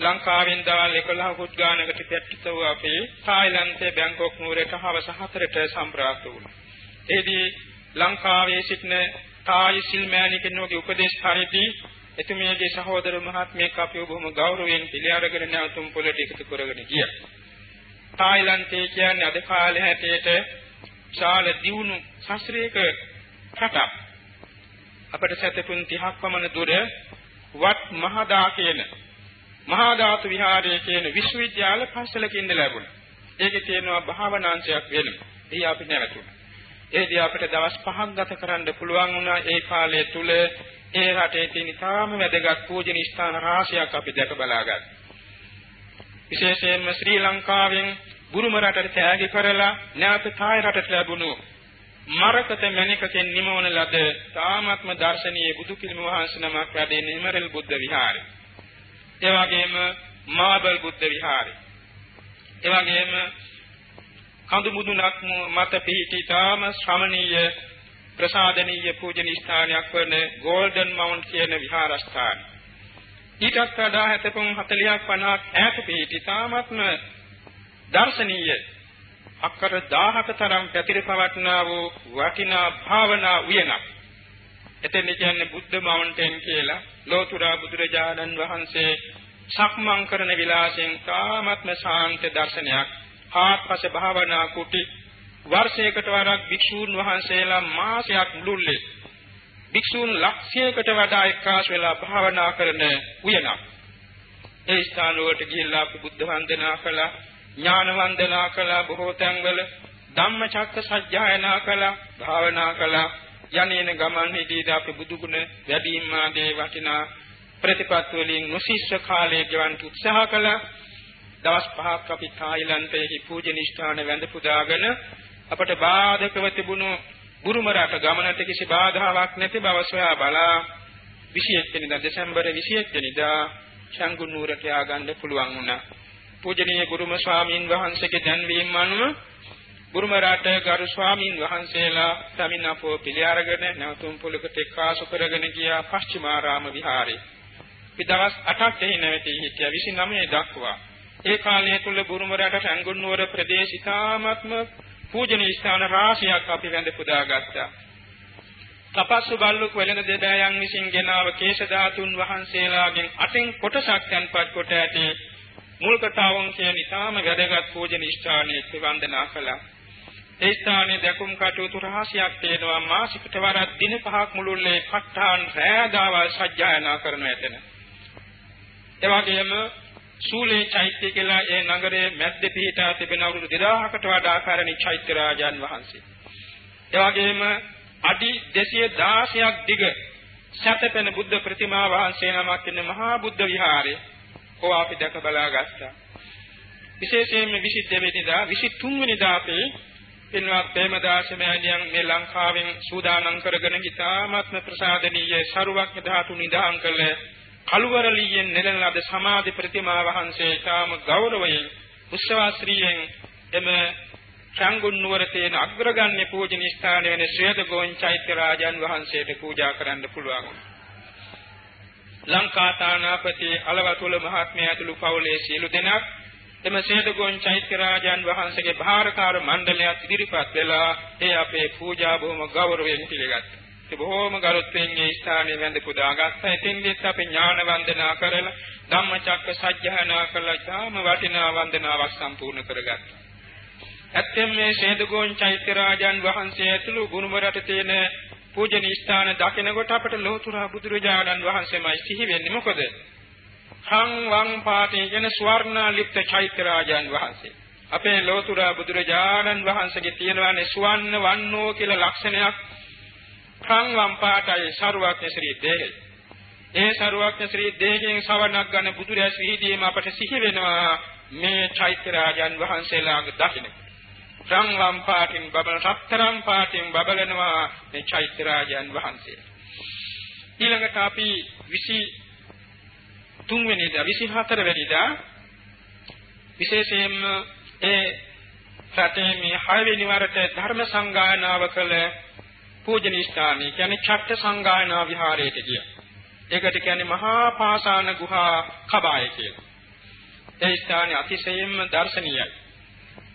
ලංකාවෙන් දවල් 11 කුත් ගානකට පැට්ටව අපේ තායිලන්තයේ බැංකොක් නුවරට හවස 4ට සම්ප්‍රාප්ත වුණා. එෙහිදී ලංකාවේ සිටින තායි සිල්මෑණි කෙනෙකුගේ උපදේශ පරිදි තායිලන්තයේ කියන්නේ අද කාලේ හැටියට ශාල දියුණු ශාස්ත්‍රීය රටක්. අපට සැතපුම් 30ක් පමණ දුර වත් මහදා කියන මහා ධාතු විහාරයේ කියන විශ්වවිද්‍යාල පන්සලකින් ලැබුණා. ඒකේ තියෙනවා භාවනාංශයක් වෙනම. එහි අපි නැවතුණා. ඒදී අපිට දවස් 5ක් ගත කරන්න පුළුවන් වුණා ඒ කාලය තුල ඒ රටේ තියෙන ඉතාම වැදගත් පූජනීය ස්ථාන රාශියක් අපි දැක බලාගත්තා. විශේෂයෙන්ම ශ්‍රී ලංකාවෙන් බුරුම රටට තෑගි කරලා නැවත තායි රටට ලැබුණු මරකත මණිකකින් නිමවන ලද තාමත්ම දර්ශනීය බුදු පිළිම වහන්සේ නමක් වැඩෙන ඉමරල් බුද්ධ විහාරය. ඒ වගේම මාබල් බුද්ධ විහාරය. ඒ වගේම කඳු මුදුනක් මත පිහිටි තාම ශ්‍රමණීය ප්‍රසාදනීය පූජනීය ස්ථානයක් වන ගෝල්ඩන් මවුන්ට් කියන විහාරස්ථානය. ඊටත් වඩා හැතපොන් 40ක් 50ක් ඈත පිහිටි තාමත්ම දර්ශනීය අක්කර 1000ක තරම් පැතිර පවත්නා වූ වටිනා භාවනා උයනක්. එතෙන් කියන්නේ බුද්ධ මවුන්ටේන් කියලා ලෝතුරා බුදුරජාණන් වහන්සේ සක්මන් කරන විලාසයෙන් තාමත්ම ශාන්ත දර්ශනයක්. ආත්පස භාවනා කුටි වර්ෂයකට වරක් භික්ෂූන් වහන්සේලා මාසයක් මුළුල්ලේ භික්ෂූන් ලක්ෂයකට වඩා එක්කාස් වෙලා භාවනා කරන උයනක්. ඒ ස්ථාන වලට ගිහිල්ලා අපි බුද්ධ වන්දනා කළා, ඥාන වන්දනා කළා බොහෝ තැන්වල ධම්මචක්ක සජ්ජායනා කළා, භාවනා කළා. යන්නේන ගමන් හිදී අපි බුදුගුණ වැඩිම ආදී වටිනා ප්‍රතිපත්ති වලින් නොසිස්ස කාලයේ ගෙවන්න උත්සාහ කළා. දවස් පහක් අපි තායිලන්තයේ පූජනීය ස්ථාන වැඳ පුදාගෙන අපට බාධකව තිබුණු බුරුම රට ගමනට කිසි බාධාවක් නැති බව සොයා බලා 21 වෙනිදා දෙසැම්බර් 21 වෙනිදා ශංගුන් නුවරට ය아가න්න පුළුවන් වුණා. පූජනීය ගුරුම ස්වාමීන් වහන්සේගේ දැන්වීම අනුව බුරුම රට ගරු ස්වාමීන් වහන්සේලා සමිනපෝ පිළි අරගෙන නැවතුම් පොලකට එක්කාසු කරගෙන ගියා පශ්චිමාරාම විහාරේ. පිටවස් 8ක් එහි නැවතී හිටියා 29 දක්වා. ඒ කාලය තුල බුරුම රට ශංගුන් නුවර ප්‍රදේශිතාමත්ම පූජනීය ස්ථාන රාශියක් අපි වැඳ පුදාගත්තා. තපස්සු බල්ලුක් වෙළඳ දෙබෑයන් විසින් ගෙනාව කේශ ධාතුන් වහන්සේලාගෙන් අටෙන් කොටසක් තැන්පත් කොට ඇති මුල් කතාවන් කියන ඉතාම වැදගත් පූජනීය ස්ථානයේ වන්දනා කළා. ඒ ස්ථානයේ දකුම් කටයුතු රහසක් තියෙනවා මාසිකට වරක් දින පහක් මුළුල්ලේ ප ဋ ාණ රෑදාවල් සජ්ජායනා කරනු ඇතන. ඒ වගේම සූලේ චෛත්‍ය කියලා ඒ නගරයේ මැද්දේ පිහිටා තිබෙන අවුරුදු 2000කට වඩා ආකාරණී චෛත්‍ය රාජාන් වහන්සේ. ඒ වගේම අඩි 216ක් දිග සැතපෙන බුද්ධ ප්‍රතිමා වහන්සේ නමක් ඉන්න මහා බුද්ධ විහාරේ කො අපි දැක බලා ගත්තා. විශේෂයෙන්ම 22 වෙනිදා 23 වෙනිදා අපේ පින්වත් ප්‍රේමදාස මෑණියන් මේ ලංකාවෙන් සූදානම් කරගෙන ඉතාමත්ම ප්‍රසාදනීය සරුවක් ධාතු නිදාන් කළ කළුවරලියෙන් නෙලන ලද සමාධි ප්‍රතිමා වහන්සේ ඊටාම ගෞරවයෙන් උත්සවාශ්‍රීයෙන් එම චංගුන් නුවර තියෙන අග්‍රගණ්‍ය පූජනීය ස්ථාන වෙන ශ්‍රේදගෝන් චෛත්‍ය රාජන් වහන්සේට පූජා කරන්න පුළුවන්. ලංකාතානාපති අලවතුල මහත්මයා ඇතුළු පවුලේ සියලු දෙනා එම ශ්‍රේදගෝන් චෛත්‍ය රාජන් වහන්සේගේ භාරකාර මණ්ඩලයක් ඉදිරිපත් වෙලා ඒ අපේ පූජා බොහොම ගෞරවයෙන් පිළිගත්තා. ඒ බොහෝම ගරුත්වයෙන් මේ ස්ථානයේ වැඳ පුදාගත්තා. ඉතින්දීත් අපි ඥාන වන්දනා කරලා ධම්මචක්ක සජ්ජහනා කළා. ඊටාම වටිනා වන්දනාවක් සම්පූර්ණ කරගත්තා. ඇත්තෙන් මේ ශේදගෝන් චෛත්‍ය රාජන් වහන්සේ ඇතුළු ගුණවරට තියෙන පූජනීය ස්ථාන දකිනකොට අපට ලෝතුරා බුදුරජාණන් වහන්සේමයි සිහි වෙන්නේ මොකද? හං වං පාටේ කියන ස්වර්ණාලිප්ත චෛත්‍ය රාජන් වහන්සේ. අපේ ලෝතුරා බුදුරජාණන් වහන්සේගේ තියෙනවානේ සුවන්න වන්නෝ කියලා ලක්ෂණයක් සංවම් පාටයි සරුවක්ඥ ශ්‍රී දේහය. ඒ සරුවක්ඥ ශ්‍රී දේහයෙන් සවනක් ගන්න බුදුරැස් විහිදීම අපට සිහි වෙනවා මේ චෛත්‍ය රාජන් වහන්සේලාගේ දකින්න. සංවම් පාටින් බබල සතරම් පාටින් බබලනවා මේ චෛත්‍ය රාජන් වහන්සේ. ඊළඟට අපි 23 වෙනිදා 24 වෙනිදා විශේෂයෙන්ම ඒ රටේ මේ 6 වෙනි වරට ධර්ම සංගායනාව කළ පූජනීය ස්ථානය කියන්නේ චට්ට සංගායනා විහාරයට කිය. ඒකට කියන්නේ මහා පාසාන ගුහා කබාය කියලා. ඒ ස්ථානය අතිශයින්ම දර්ශනීයයි.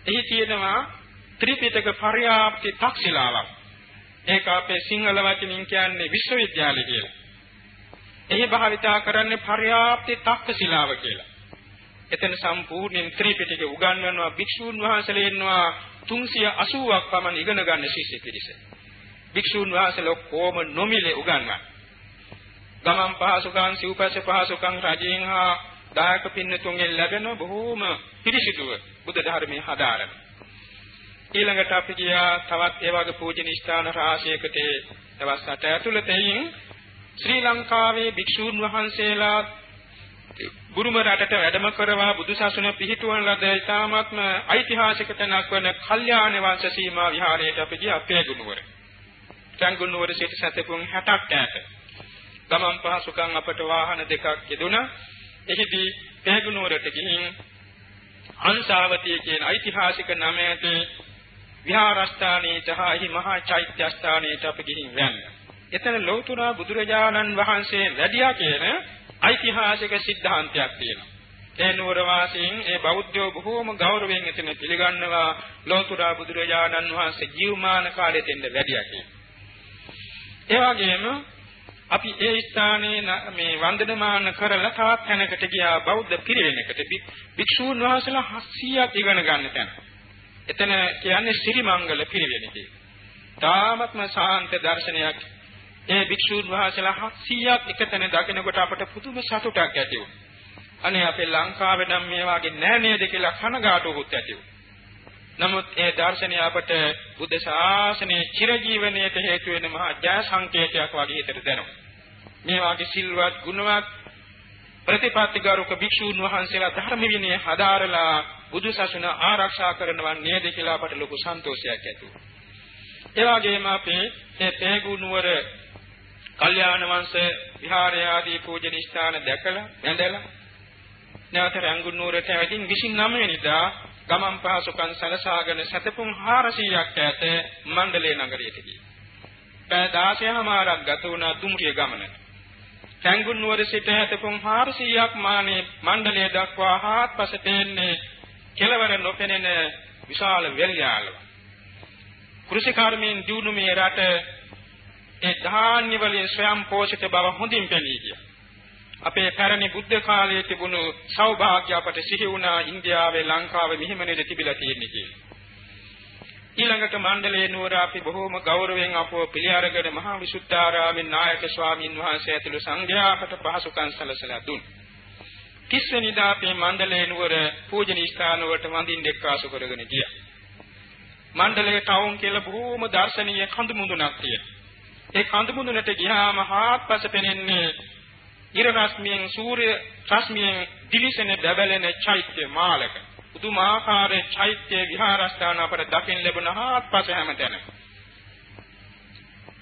එහි තියෙනවා ත්‍රිපිටක පර්‍යාප්ති තක්ෂිලාවක්. ඒක අපේ සිංහල වචනින් කියන්නේ විශ්වවිද්‍යාලය කියලා. එහි භාවිතා කරන්නේ පර්‍යාප්ති තක්ෂිලාව කියලා. එතන සම්පූර්ණයෙන් ත්‍රිපිටකය උගන්වනවා භික්ෂූන් වහන්සේලා ඉන්නවා 380ක් පමණ ඉගෙන ගන්න ශිෂ්‍ය පිරිස. භික්ෂූන් වහන්සේලා කොහොම නොමිලේ උගන්වනවා. ගමන් පහසුකම් සිව්පස්ස පහසුකම් රජයෙන් හා දායක පින්නතුන්ගෙන් ලැබෙන බොහෝම පිරිසිදුව බුද්ධ ධර්මයේ හදාරන. ඊළඟට අපි ගියා තවත් ඒ වගේ පූජනීය ස්ථාන රාශියකට දවස් 8 ඇතුළතෙන් ශ්‍රී ලංකාවේ භික්ෂූන් වහන්සේලා බුරුම රටට වැඩම කරවා බුදුසසුන පිහිටුවන ලද ඉතාමත්ම ඓතිහාසික තැනක් වන කල්යාණ වංශ සීමා විහාරයට අපි ගිය අපේ ගුණවර. සැඟුණු වර සිට සතපුන් 60ක් ඈත. ගමන් පහසුකම් අපට වාහන දෙකක් යෙදුණා. එහිදී තැඟුණුවරට ගිහින් අංසාවතිය කියන ඓතිහාසික නම ඇති විහාරස්ථානයේ තහහි මහා චෛත්‍ය ස්ථානයට අපි ගිහින් යන්නේ. එතන ලෞතර බුදුරජාණන් වහන්සේ වැඩියා කියන ඓතිහාසික સિદ્ધාන්තයක් තියෙනවා. ඒ නුවර වාසීන් ඒ බෞද්ධයෝ බොහෝම ගෞරවයෙන් එතන පිළිගන්නවා ලෞතර බුදුරජාණන් වහන්සේ ජීවමාන කාලේ දෙන්න වැඩියා කියලා. ඒ වගේම අපි ඒ ස්ථානයේ මේ වන්දනමාන කරලා තවත් තැනකට ගියා බෞද්ධ පිරිවෙනකට භික්ෂූන් වහන්සේලා 700ක් ඉගෙන ගන්න තැන. එතන කියන්නේ ශ්‍රීමංගල පිරිවෙන කියලා. තාමත්ම සාන්ත දර්ශනයක් ඒ භික්ෂූන් වහන්සේලා 700ක් එකතැන දකිනකොට අපට පුදුම සතුටක් ඇති වුණා. අනේ අපේ ලංකාවේ නම් මේ වගේ නෑ නේද කියලා කනගාටුවකුත් ඇති නමුත් ඒ දර්ශනය අපට බුද්ධ ශාසනයේ චිරජීවනයට හේතු වෙන මහා ජය සංකේතයක් වගේ හිතට දැනුණා. මේ වගේ සිල්වත් ගුණවත් ප්‍රතිපත්තිගරුක භික්ෂූන් වහන්සේලා ධර්ම විනය හදාරලා බුදු සසුන ආරක්ෂා කරනවා නේද කියලා අපට ලොකු සන්තෝෂයක් ඇති වුණා. ඒ වගේම අපේ මේ පේගුණුවර කල්යාණ වංශ විහාරය ආදී පූජන ස්ථාන දැකලා වැඳලා නැවත රංගුනුවරට ඇවිදින් 29 වෙනිදා ගමන් පහසුකම් සලසාගෙන සතපුම් 400ක් ඈත මණ්ඩලේ නගරයට ගියා. පැය 16මාරක් ගත වුණා දුම්රිය ගමනට. රංගුනුවර සිට සතපුම් 400ක් මානේ මණ්ඩලය දක්වා හාත්පස පෙන්නේ කෙලවර නොපෙනෙන විශාල වෙල්යාලව. කෘෂිකර්මයෙන් දියුණු මේ රට ඒ ධාන්‍ය වලින් ස්වයං පෝෂිත බව හොඳින් පෙනී ගියා. අපේ පැරණි බුද්ධ කාලයේ තිබුණු සෞභාග්‍ය අපට සිහි වුණා ඉන්දියාවේ ලංකාවේ මෙහිම නේද තිබිලා තියෙන්නේ කියලා. ඊළඟට මණ්ඩලයේ නුවර අපි බොහෝම ගෞරවයෙන් අපව පිළිඅරගෙන මහා විසුද්ධාරාමේ නායක ස්වාමින් වහන්සේ ඇතුළු සංඝයාකට පහසුකම් සැලසලා දුන්නා. කිස්වෙනිදා අපේ මණ්ඩලයේ නුවර පූජනීය ස්ථාන වලට වඳින්න එක්කාසු කරගෙන ගියා. මණ්ඩලයේ ටවුන් කියලා බොහෝම දර්ශනීය කඳු මුදුනක් තියෙනවා. ඒ කඳු මුදුනට ගියාම හාත්පස පෙනෙන්නේ ඉර රශ්මියෙන් සූර්ය රශ්මියෙන් දිලිසෙන බබලෙන චෛත්‍ය මාලක. පුදුමාකාර චෛත්‍ය විහාරස්ථාන අපට දකින්න ලැබුණ හාත්පස හැමතැන.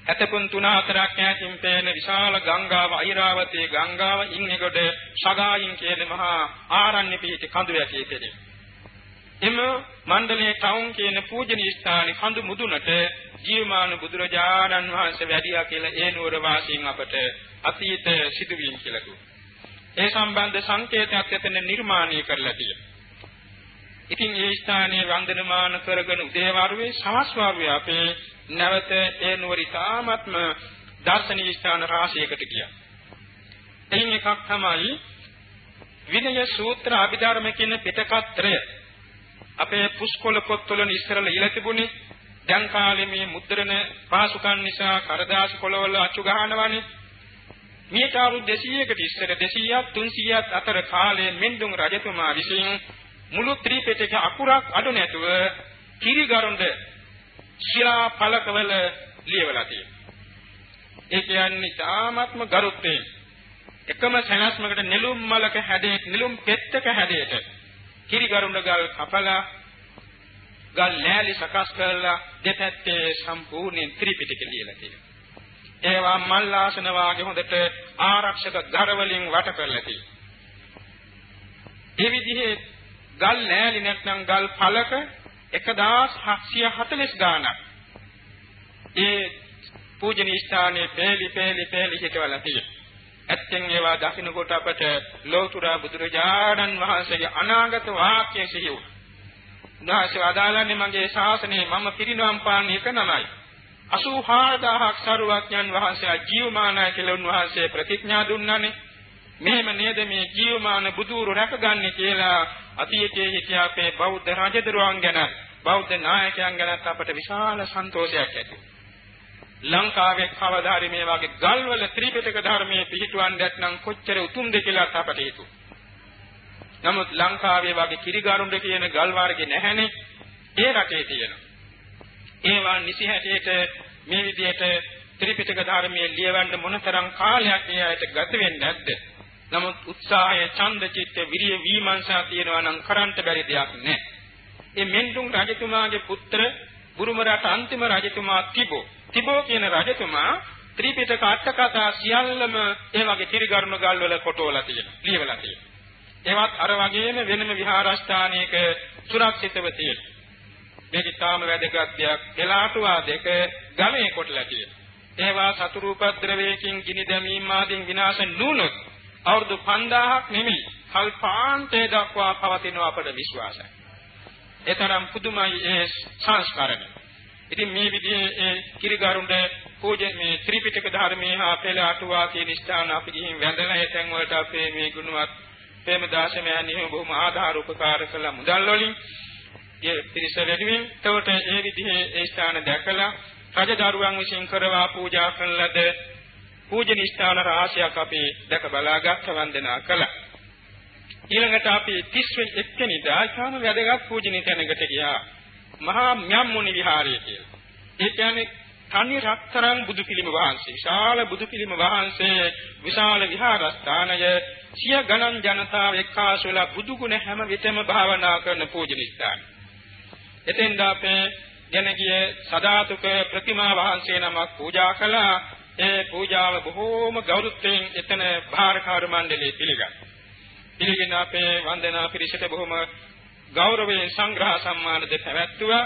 ඇතපුන් තුන හතරක් ඈතින් පේන විශාල ගංගාව අයිරාවතී ගංගාව ඉන්නකොට සගායින් කියන මහා ආරණ්‍ය පිහිටි කඳු වැටේ පෙනේ. එම මණ්ඩලයේ ටවුන් කියන පූජනීය ස්ථානයේ කඳු මුදුනට ජීවමාන බුදුරජාණන් වහන්සේ වැඩියා කියලා ඒ නුවර වාසීන් අපට අතීත සිදුවීම් කියලා කිව්වා. ඒ සම්බන්ධ සංකේතයක් එතන නිර්මාණය කරලා තියෙනවා. ඉතින් ඒ ස්ථානයේ වන්දනමාන කරගෙන උදේවරුේ සවස්වරුේ අපේ නැවත ඒ නුවර ඉතාමත්ම දර්ශනීය ස්ථාන රාශියකට ගියා. එයින් එකක් තමයි විනය සූත්‍ර අභිධර්ම කියන පිටකත්‍රය. අපේ පුස්කොළ පොත්වල ඉස්සරලා ඉල තිබුණේ දැන් කාලේ මේ මුද්‍රණ පහසුකම් නිසා කරදාසි කොළවල අච්චු ගහනවනේ. මේට අවුරුදු 200කට ඉස්සර 200ක් 300ක් අතර කාලයේ මෙන්දුන් රජතුමා විසින් මුළු ත්‍රිපිටක අකුරක් අඩු නැතුව කිරිගරුඬ ශිලා පලකවල ලියවලා තියෙනවා. ඒ කියන්නේ තාමත්ම ගරුත්වයෙන් එකම සැනස්මකට නෙළුම් මලක හැඩයට නෙළුම් පෙත්තක හැඩයට කිරිගරුඬ ගල් කපලා ගල් ලෑලි සකස් කරලා දෙපැත්තේ සම්පූර්ණ ත්‍රිපිටක ලියලා තියෙනවා. ඒවා මල් ආසන වාගේ හොඳට ආරක්ෂක ගර වලින් වට කරලා තියෙනවා. මේ විදිහේ ගල් ලෑලි නැත්නම් ගල් පළක 1740 ගානක් ඒ පූජනීය ස්ථානයේ පෙළි පෙළි පෙළි හිටවලා තියෙනවා. ඇත්තෙන් ඒවා දකින්නකොට අපට ලෝතුරා බුදුරජාණන් වහන්සේගේ අනාගත වාක්‍ය සිහි වුණා. උන්වහන්සේ අදාළන්නේ මගේ ශාසනයේ මම පිරිනවම් පාන්නේ එක නමයි. 84000ක් සරුවඥන් වහන්සේ ජීවමානයි කියලා උන්වහන්සේ ප්‍රතිඥා දුන්නානේ. මෙහෙම නේද මේ ජීවමාන බුදුරු රැකගන්නේ කියලා අතීතයේ හිටිය අපේ බෞද්ධ රජදරුවන් ගැන බෞද්ධ නායකයන් ගැනත් අපට විශාල සන්තෝෂයක් ඇති ලංකාවේ කවදා හරි මේ වගේ ගල්වල ත්‍රිපිටක ධර්මයේ පිහිටුවන් දැක්නම් කොච්චර උතුම්ද කියලා අපට හිතුවා. නමුත් ලංකාවේ වගේ කිරිගරුඬ කියන ගල් වර්ගේ නැහැනේ. ඒ රටේ තියෙනවා. ඒවා නිසි හැටියට මේ විදිහට ත්‍රිපිටක ධර්මයේ ලියවන්න මොනතරම් කාලයක් ඒ ඇයට ගත වෙන්නේ නැද්ද? නමුත් උත්සාහය, ඡන්ද චිත්ත, විරිය, වීමංසා තියෙනවා නම් කරන්න බැරි දෙයක් නැහැ. ඒ මෙන්තුන් රජතුමාගේ පුත්‍ර බුරුම රට අන්තිම රජතුමා තිබෝ. තිබෝ කියන රජතුමා ත්‍රිපිටක අට කතා සියල්ලම ඒ වගේ ත්‍රිගරුණ ගල් වල කොටවලා තියෙනවා. ලියවලා තියෙනවා. ඒවත් අර වගේම වෙනම විහාරස්ථානයක සුරක්ෂිතව තියෙනවා. මේක තාම වැදගත් දෙයක්. එලාටුවා දෙක ගමේ කොටලා තියෙනවා. ඒවා සතුරු උපද්‍රවයකින් ගිනි දැමීම් ආදීන් විනාශ නුනොත් අවුරුදු 5000ක් නෙමෙයි කල්පාන්තේ දක්වා පවතින අපට විශ්වාසයි. ඒ තරම් පුදුමයි ඒ සංස්කරණය. ඉතින් මේ විදිහේ ඒ කිරිගරුඬ පූජ මේ ත්‍රිපිටක ධර්මයේ හා පෙළ අටුවා කියන ස්ථාන අපි ගිහින් වැඳලා ඒ තැන් වලට අපේ මේ ගුණවත් ප්‍රේමදාස මෑණියෝ බොහොම ආධාර උපකාර කළ මුදල් වලින් ඒ පිරිස වැඩිමින් එතකොට ඒ විදිහේ ඒ ස්ථාන දැකලා රජදරුවන් විසින් කරවා පූජා කරන ලද පූජනීය ස්ථාන රාශියක් අපි දැක බලාගත් වන්දනා කළා. ඊළඟට අපි 31 වෙනිදා ඊටම වැදගත් පූජනීය තැනකට ගියා. මහා ම්‍යම්මුනි විහාරය කියලා. ඒ කියන්නේ තනි රත්තරන් බුදු පිළිම වහන්සේ. විශාල බුදු පිළිම වහන්සේ විශාල විහාරස්ථානය සිය ගණන් ජනතාව එක්කාසු වෙලා බුදු ගුණ හැම විටම භාවනා කරන පූජනීය ස්ථාන. එතෙන්ද අපේ ගෙන ගිය සදාතුක ප්‍රතිමා වහන්සේ නමක් පූජා කළා. ඒ පූජාව බොහෝම ගෞරවයෙන් එතන භාරකාර මණ්ඩලයේ පිළිගත්. පිළිගෙන අපේ වන්දනා පිරිසට බොහොම ගෞරවයෙන් සංග්‍රහ සම්මානද පැවැත්තුවා.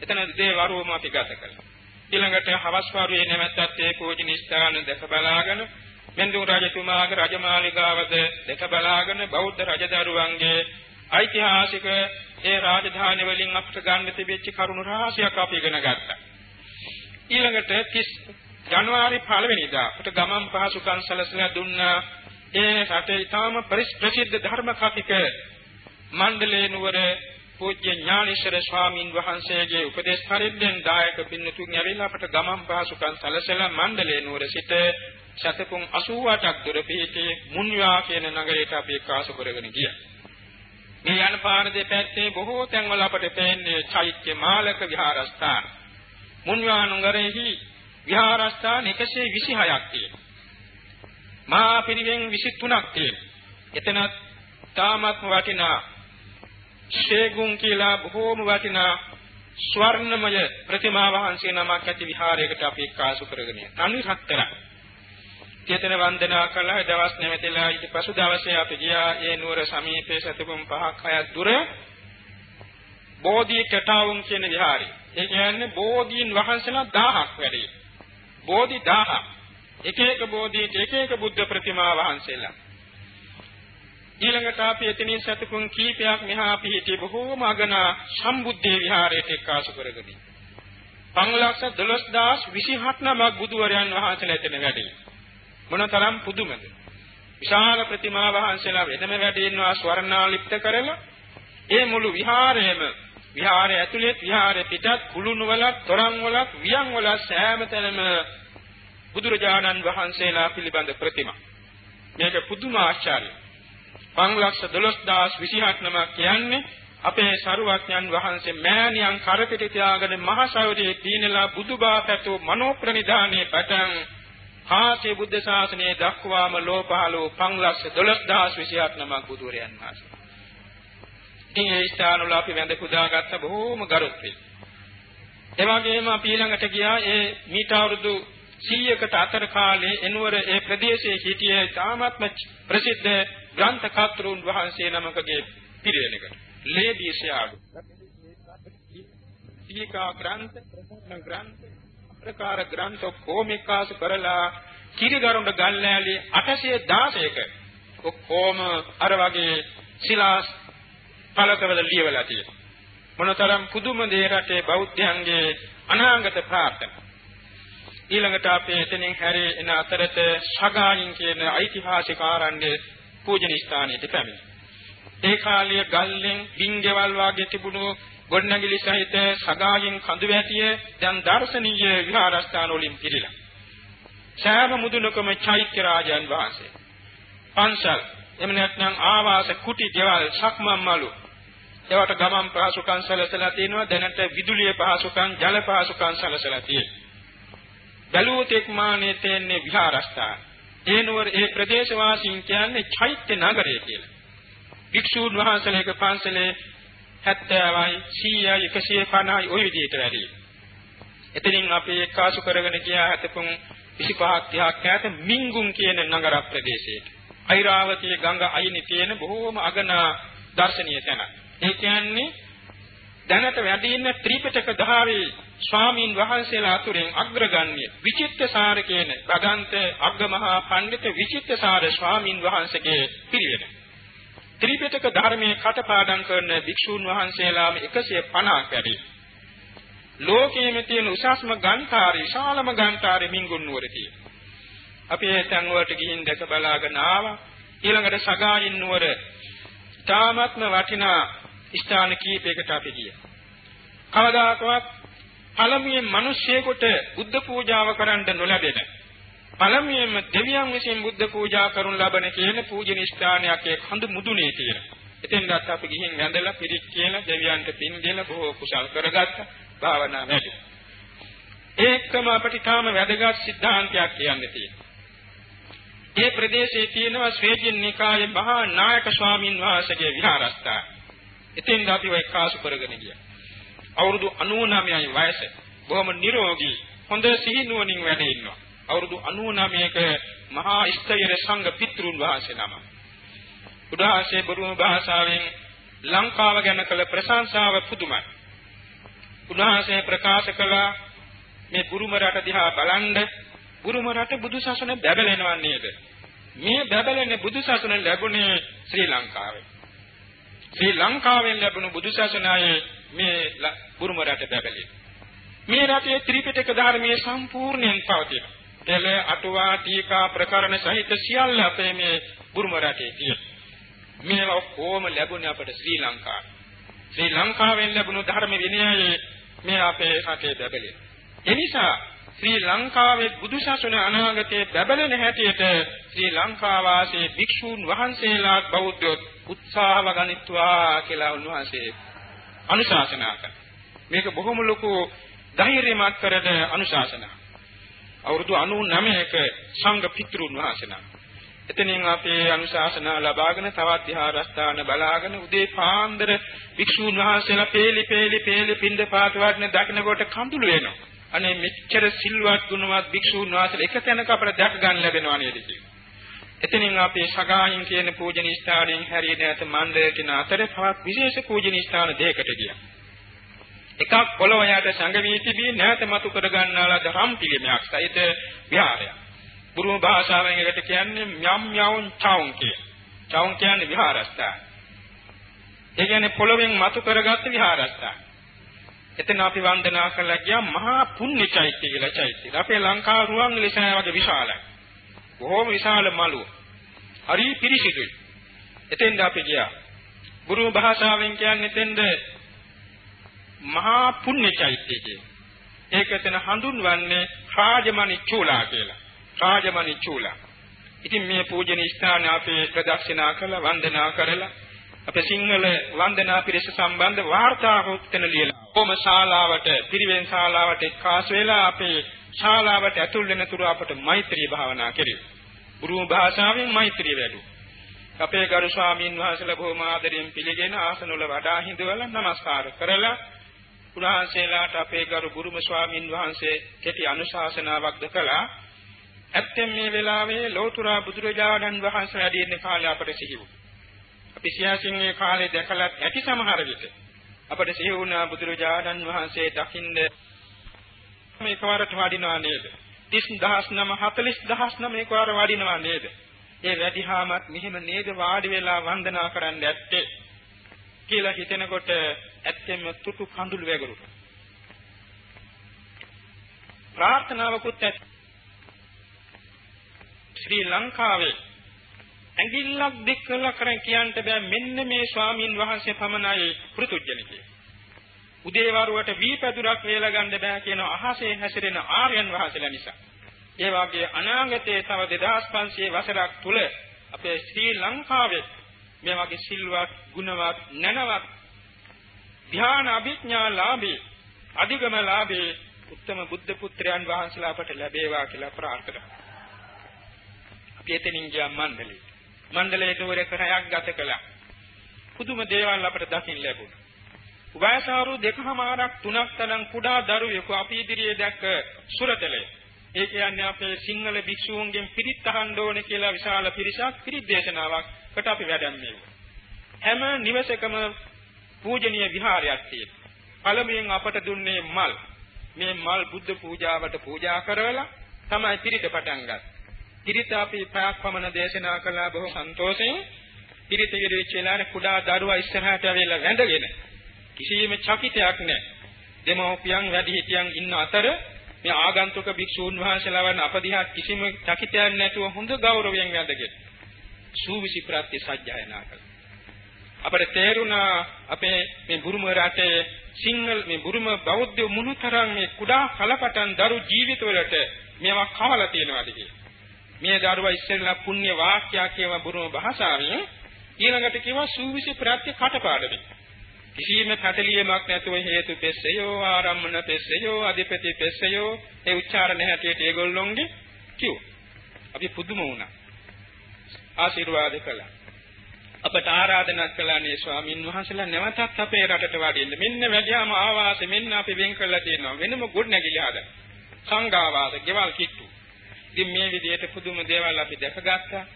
එතන දේවරුවම අපි ගත කළා. ඊළඟට හවස් වරුවේ නැවතත් ඒ පූජනීය ස්ථාන දැක බලාගෙන මෙන්දුම් රජතුමාගේ රජමාලිගාවද දැක බලාගෙන බෞද්ධ රජදරුවන්ගේ ඓතිහාසික ඒ රාජධානි වලින් අපිට ගන්න තිබෙච්ච කරුණු රාශියක් අපි ඉගෙන ගත්තා. ඊළඟට 30 ජනවාරි 1 වෙනිදා අපිට ගමන් පහසුකම් සැලසලා දුන්නා. ඒ රටේ ඊටාම ප්‍රසිද්ධ ධර්ම කතික මණ්ඩලේ නුවර පූජ්‍ය ඥානීශ්වර ස්වාමින් වහන්සේගේ උපදේශ පරිද්දෙන් දායක පින්නතුන් ඇවිල්ලා අපට ගමන් පහසුකම් සැලසලා මණ්ඩලේ නුවර සිට ශතකුම් 88ක් දුර පිහිටි මුන්වා කියන නගරයට අපි කාසු කරගෙන ගියා. මේ යන පාර දෙපැත්තේ බොහෝ තැන්වල අපට පේන්නේ චෛත්‍ය මාලක විහාරස්ථාන. මුන්වා නගරෙහි විහාරස්ථාන 126ක් තියෙනවා. මහා පිරිවෙන් 23ක් තියෙනවා. එතනත් තාමත්ම වටිනා ශේගුන් කියලා බොහෝම වටිනා ස්වර්ණමය ප්‍රතිමා වහන්සේ නමක් ඇති විහාරයකට අපි එක්කාසු කරගෙන යනවා. තනි රත්තරන්. චේතන වන්දනා කළා දවස් නැවතිලා ඊට පසු දවසේ අපි ගියා ඒ නුවර සමීපයේ සතුම් පහක් හයක් දුර බෝධි කටාවුන් කියන විහාරය. ඒ කියන්නේ බෝධීන් වහන්සේලා 1000ක් වැඩි. බෝධි 1000. එක එක බෝධියට එක එක බුද්ධ ප්‍රතිමා වහන්සේලා. ඊළඟට අපි එතනින් සතුකුන් කීපයක් මෙහා පිහිටි බොහෝම අගනා සම්බුද්ධේ විහාරයට එක්කාසු කරගෙන. 512027 නමක් බුදුවරයන් වහන්සේලා එතන වැඩි. මොනතරම් පුදුමද? විශාල ප්‍රතිමා වහන්සේලා වෙනම වැඩ ඉන්නවා ස්වර්ණාලිප්ත කරලා ඒ මුළු විහාරයේම විහාරය ඇතුලේ විහාරය පිටත් කුළුණු වලත් තොරන් වලත් වියන් වලත් සෑම තැනම බුදුරජාණන් වහන්සේලා පිළිබඳ ප්‍රතිමා. මේක පුදුම ආශ්චර්යයි. 512027 නමක් කියන්නේ අපේ සරුවඥන් වහන්සේ මෑණියන් කරපිට තියාගෙන මහ සයුරේ දීනලා බුදුබා පැතූ මනෝ ප්‍රනිධානයේ පටන් ආසේ බුද්ධ ශාසනයේ දක්වාම ලෝපහලෝ 512027 නමක් බුදුරයන් වහන්සේ. ඉතින් ඒ ස්ථානවල අපි වැඳ පුදාගත්ත බොහෝම ගරුත්වයි. ඒ වගේම අපි ඊළඟට ගියා ඒ මීට අවුරුදු 100කට අතර කාලේ එනුවර ඒ ප්‍රදේශයේ සිටියේ තාමත්ම ප්‍රසිද්ධ ග්‍රන්ථ කර්තෘන් වහන්සේ නමකගේ පිරිවෙනකට. ලේදීශයාඩු. දීකා ග්‍රන්ථ, ප්‍රසන්න ග්‍රන්ථ, ප්‍රකාර ග්‍රන්ථ කොමිකාසු කරලා කිරිගරුඬ ගල්ලෑලි 816ක ඔක්කොම අර වගේ ශිලා පළකවල ලියවලා තියෙනවා. මොනතරම් පුදුම දේ රටේ බෞද්ධයන්ගේ අනාගත ප්‍රාර්ථනා. ඊළඟට අපේ එතනින් හැරී එන අතරත සගායින් කියන ඓතිහාසික ආරණ්‍ය පූජන ස්ථානයට පැමිණි. ඒ කාලයේ ගල්ලෙන් බින්ගෙවල් වාගේ තිබුණු ගොඩනැගිලි සහිත සගායින් කඳු වැටිය දැන් දර්ශනීය විහාරස්ථාන වලින් පිළිලා. සෑම මුදුනකම චෛත්‍ය රාජයන් වහන්සේ. පන්සල් එමෙ නැත්නම් ආවාස කුටි ගෙවල් සක්මන් මලු ඒවට ගමන් පහසුකම් සැලසලා තියෙනවා දැනට විදුලිය පහසුකම් ජල පහසුකම් සැලසලා තියෙනවා බැලුවොත් එක්මානේ තෙන්නේ විහාරස්ථාන. ඒ නුවර ඒ ප්‍රදේශවාසීන් කියන්නේ චෛත්‍ය නගරය කියලා. භික්ෂූන් වහන්සේලේක පන්සලේ 70යි 100යි 150යි ওই විදිහට වැඩි. එතනින් අපි එක්කාසු කරගෙන ගියා හතපොන් 25ක් 30ක් ඈත මින්ගුම් කියන නගර ප්‍රදේශයට. ඓරාවතී ගඟ අයිනේ තියෙන බොහෝම අගනා දර්ශනීය තැනක්. ඒ කියන්නේ දැනට වැඩි ඉන්න ත්‍රිපිටක ධාරී ස්වාමීන් වහන්සේලා අතුරෙන් අග්‍රගණ්‍ය විචිත්තසාර කියන බගන්ත අග්ගමහා පඬිත විචිත්තසාර ස්වාමීන් වහන්සේගේ පිරිවෙන. ත්‍රිපිටක ධර්මයේ කටපාඩම් කරන භික්ෂූන් වහන්සේලාම 150ක් වැඩි. ලෝකයේම තියෙන උසස්ම ගන්ථාරී විශාලම ගන්ථාරී මින්ගුන් නුවර තියෙනවා. අපි ඒ තැන් වලට ගිහින් දැක බලාගෙන ආවා. ඊළඟට සගායින් නුවර තාමත්ම වටිනා ස්ථාන කීපයකට අපි ගියා. කවදාකවත් පළමුවෙන් මිනිස්සෙකුට බුද්ධ පූජාව කරන්න නොලැබෙන පළමුවෙන්ම දෙවියන් විසින් බුද්ධ පූජා කරනු ලබන කියන පූජනීය ස්ථානයක් ඒ කඳු මුදුනේ තියෙන. එතෙන්වත් අපි ගිහින් වැඳලා පිරිත් කියලා දෙවියන්ට පින් දෙලා බොහෝ කුසල් කරගත්තා. භාවනා වැඩි. ඒකම අපිට තාම වැදගත් සිද්ධාන්තයක් කියන්න තියෙනවා. ඒ ප්‍රදේශයේ තියෙනවා ශ්‍රේජින් නිකායේ මහා නායක ස්වාමින් වහන්සේගේ විහාරස්ථාන. එතෙන් අපි ඔය කාසු කරගෙන ගියා. අවුරුදු 99යි වයස. බොහොම නිරෝගී හොඳ සිහිනුවණින් වැඩ ඉන්නවා. අවුරුදු 99ක මහා ස්ථෛර සංඝ පිතෘන් වහන්සේ නම. උදාහසේ බරුම භාෂාවෙන් ලංකාව ගැන කළ ප්‍රශංසාව පුදුමයි. උන්වහන්සේ ප්‍රකාශ කළා මේ බුරුම රට දිහා බලන්ද බුරුම රට බුදු සසුන බැබලෙනවා නේද? මේ බැබලෙන බුදු සසුන ලැබුණේ ශ්‍රී ලංකාවේ. ශ්‍රී ලංකාවෙන් ලැබුණු බුදු සසුනයි මේ බුරුම රට බැබලෙන්නේ. මේ රටේ ත්‍රිපිටක ධර්මයේ සම්පූර්ණයෙන් පවතිනවා. එල අටුවා ටීකා ප්‍රකරණ සහිත සියල්ල අපේ මේ බුරුම රටේ තියෙනවා. මේවා කොහොම ලැබුණේ අපට ශ්‍රී ලංකාවේ. ශ්‍රී ලංකාවෙන් ලැබුණු ධර්ම විනයයේ මේ අපේ රටේ බැබලෙන. එනිසා ශ්‍රී ලංකාවේ බුදුසසුන අනාගතයේ බැබලෙන හැටියට ශ්‍රී ලංකා වාසී භික්ෂූන් වහන්සේලා බෞද්ධයෝ උත්සාහව ගනිත්වා කියලා උන්වහන්සේ අනුශාසනා කළා. මේක බොහොම ලොකු ධෛර්යමත් කරන අනුශාසනා. අවුරුදු 99ක සංඝ පිටුරුන් වහන්සේලා. එතනින් අපේ අනුශාසනා ලබාගෙන තවත් විහාරස්ථාන බලාගෙන උදේ පාන්දර වික්ෂූන් වහන්සේලා පේලි පේලි පේලි පින්ද පාත වඩන දකින්නකොට කඳුළු වෙනවා. අනේ මෙච්චර සිල්වත් ගුණවත් වික්ෂූන් වහන්සේලා එක තැනක අපට දැක ගන්න ලැබෙනවා නේද එතනින් අපේ සගායින් කියන පූජනීය ස්ථානයෙන් හැරී නැත මණ්ඩලයකින අතර තවත් විශේෂ පූජනීය ස්ථාන දෙකකට ගියා. එකක් පොළොව යට සංගමී තිබී නැත මතු කර ගන්නාලා ධම්ම පිළිමයක් සහිත විහාරයක්. බුරුම භාෂාවෙන් එකට කියන්නේ යම් යවුන් චවුන් කිය. චවුන් කියන්නේ විහාරස්ථාන. ඒ කියන්නේ පොළොවෙන් මතු කරගත්ත විහාරස්ථාන. එතන අපි වන්දනා කළා ගියා මහා පුණ්‍ය චෛත්‍ය කියලා චෛත්‍යය. අපේ ලංකාව රුවන්වැලි සෑය වගේ විශාලයි. බොහොම විශාල මළුව. හරි පිරිසිදුයි. එතෙන්ද අපි ගියා. බුරුම භාෂාවෙන් කියන්නේ එතෙන්ද මහා පුණ්‍ය චෛත්‍ය කිය. ඒක එතන හඳුන්වන්නේ රාජමණි චූලා කියලා. රාජමණි චූලා. ඉතින් මේ පූජනීය ස්ථාන අපේ ප්‍රදක්ෂිනා කළා වන්දනා කරලා අපේ සිංහල වන්දනා පිරිස සම්බන්ධ වාර්තාවක් උත්තන ලියලා කොම ශාලාවට පිරිවෙන් ශාලාවට එක්කාසු වෙලා අපේ ශාලාවට ඇතුල් වෙන තුරු අපට මෛත්‍රී භාවනා කෙරෙව්. බුරුම භාෂාවෙන් මෛත්‍රී වැඩු. අපේ ගරු ස්වාමීන් වහන්සේලා බොහොම ආදරෙන් පිළිගෙන ආසනවල වඩා හිඳවලා নমස්කාර කරලා උන්වහන්සේලාට අපේ ගරු බුරුම ස්වාමීන් වහන්සේ කෙටි අනුශාසනාවක්ද කළා. ඇත්තෙන් මේ වෙලාවේ ලෝතුරා බුදුරජාණන් වහන්සේ වැඩි ඉන්න කාලේ අපට සිහි වුණා. අපි සියාසින් මේ කාලේ දැකලත් ඇති සමහර විට අපට සිහි වුණා බුදුරජාණන් වහන්සේ දකින්න මේකවරට වඩිනවා නේද? 30009 40009 මේකවර වඩිනවා නේද? ඒ වැඩිහාමත් මෙහෙම නේද වාඩි වෙලා වන්දනා කරන්න ඇත්තේ කියලා හිතෙනකොට ඇත්තෙන්ම තුටු කඳුළු වැගුරුනා. ප්‍රාර්ථනාවකුත් ඇති. ශ්‍රී ලංකාවේ ඇඟිල්ලක් දික් කරලා කරන් කියන්න බෑ මෙන්න මේ ස්වාමින් වහන්සේ පමණයි පෘතුජ්ජනිකේ. උදේවරුවට වී පැදුරක් වේලා ගන්න බෑ කියන අහසේ හැසිරෙන ආර්යයන් වහන්සේලා නිසා. ඒ වගේ අනාගතයේ තව 2500 වසරක් තුල අපේ ශ්‍රී ලංකාවේ මේ වගේ සිල්වත්, ගුණවත්, නැනවත් ධ්‍යාන අභිඥාලාභී අධිගමලාභී උත්තම බුද්ධ පුත්‍රයන් වහන්සේලා අපට ලැබේවා කියලා ප්‍රාර්ථනා කරනවා. අපි එතනින් ගියා මණ්ඩලේ. මණ්ඩලයට වර කරයක් ගත කළා. පුදුම දේවල් අපට දකින්න ලැබුණා. උගයසාරු දෙකමාරක් තුනක් තරම් කුඩා දරුවෙකු අපි ඉදිරියේ දැක්ක සුරතලේ. ඒ කියන්නේ අපේ සිංහල භික්ෂූන්ගෙන් පිරිත් අහන්න ඕනේ කියලා විශාල පිරිසක් පිරිත් දේශනාවක්කට අපි වැඩන්නේ. හැම නිවසකම පූජනීය විහාරයක් තියෙනවා. පළමුවෙන් අපට දුන්නේ මල්. මේ මල් බුද්ධ පූජාවට පූජා කරවලා තමයි පිරිත පටන් ගත්තේ. පිරිත අපි පැයක් පමණ දේශනා කළා බොහෝ සන්තෝෂයෙන්. පිරිත ඉදිරියට වෙලාවේ කුඩා දරුවා ඉස්සරහට ඇවිල්ලා වැඳගෙන කිසිම චකිතයක් නැහැ. දෙමෝපියන් වැඩිහිටියන් ඉන්න අතර මේ ආගන්තුක භික්ෂූන් වහන්සේලා වන අපදිහා කිසිම චකිතයක් නැතුව හොඳ ගෞරවයෙන් වැඳගෙන සූවිසි ප්‍රත්‍ය සජ්ජායනා කළා. අපට තේරුණා අපේ මේ බුරුම රටේ සිංහල මේ බුරුම බෞද්ධ මුණුතරන් මේ කුඩා කලපටන් දරු ජීවිතවලට මේවා කවලා තියෙනවාද මේ දරුවා ඉස්සෙල්ලා පුණ්‍ය වාක්‍යයක් කියව බුරුම භාෂාවෙන් ඊළඟට කියවා සූවිසි ප්‍රත්‍ය කටපාඩමේ කිසිම පැටලියමක් නැතුව හේතු පෙස්සයෝ ආරම්මන පෙස්සයෝ අධිපති පෙස්සයෝ ඒ උච්චාරණ හැටියට ඒගොල්ලොන්ගේ කිව්වා. අපි පුදුම වුණා. ආශිර්වාද කළා. අපට ආරාධනා කළානේ ස්වාමින් වහන්සේලා නැවතත් අපේ රටට වඩින්න. මෙන්න වැඩියාම ආවාස මෙන්න අපි වෙන් කරලා තියෙනවා. වෙනම ගොඩ නැගිලි හදන්න. සංඝාවාස, ගෙවල් කිට්ටු. ඉතින් මේ විදිහට පුදුම දේවල් අපි දැකගත්තා.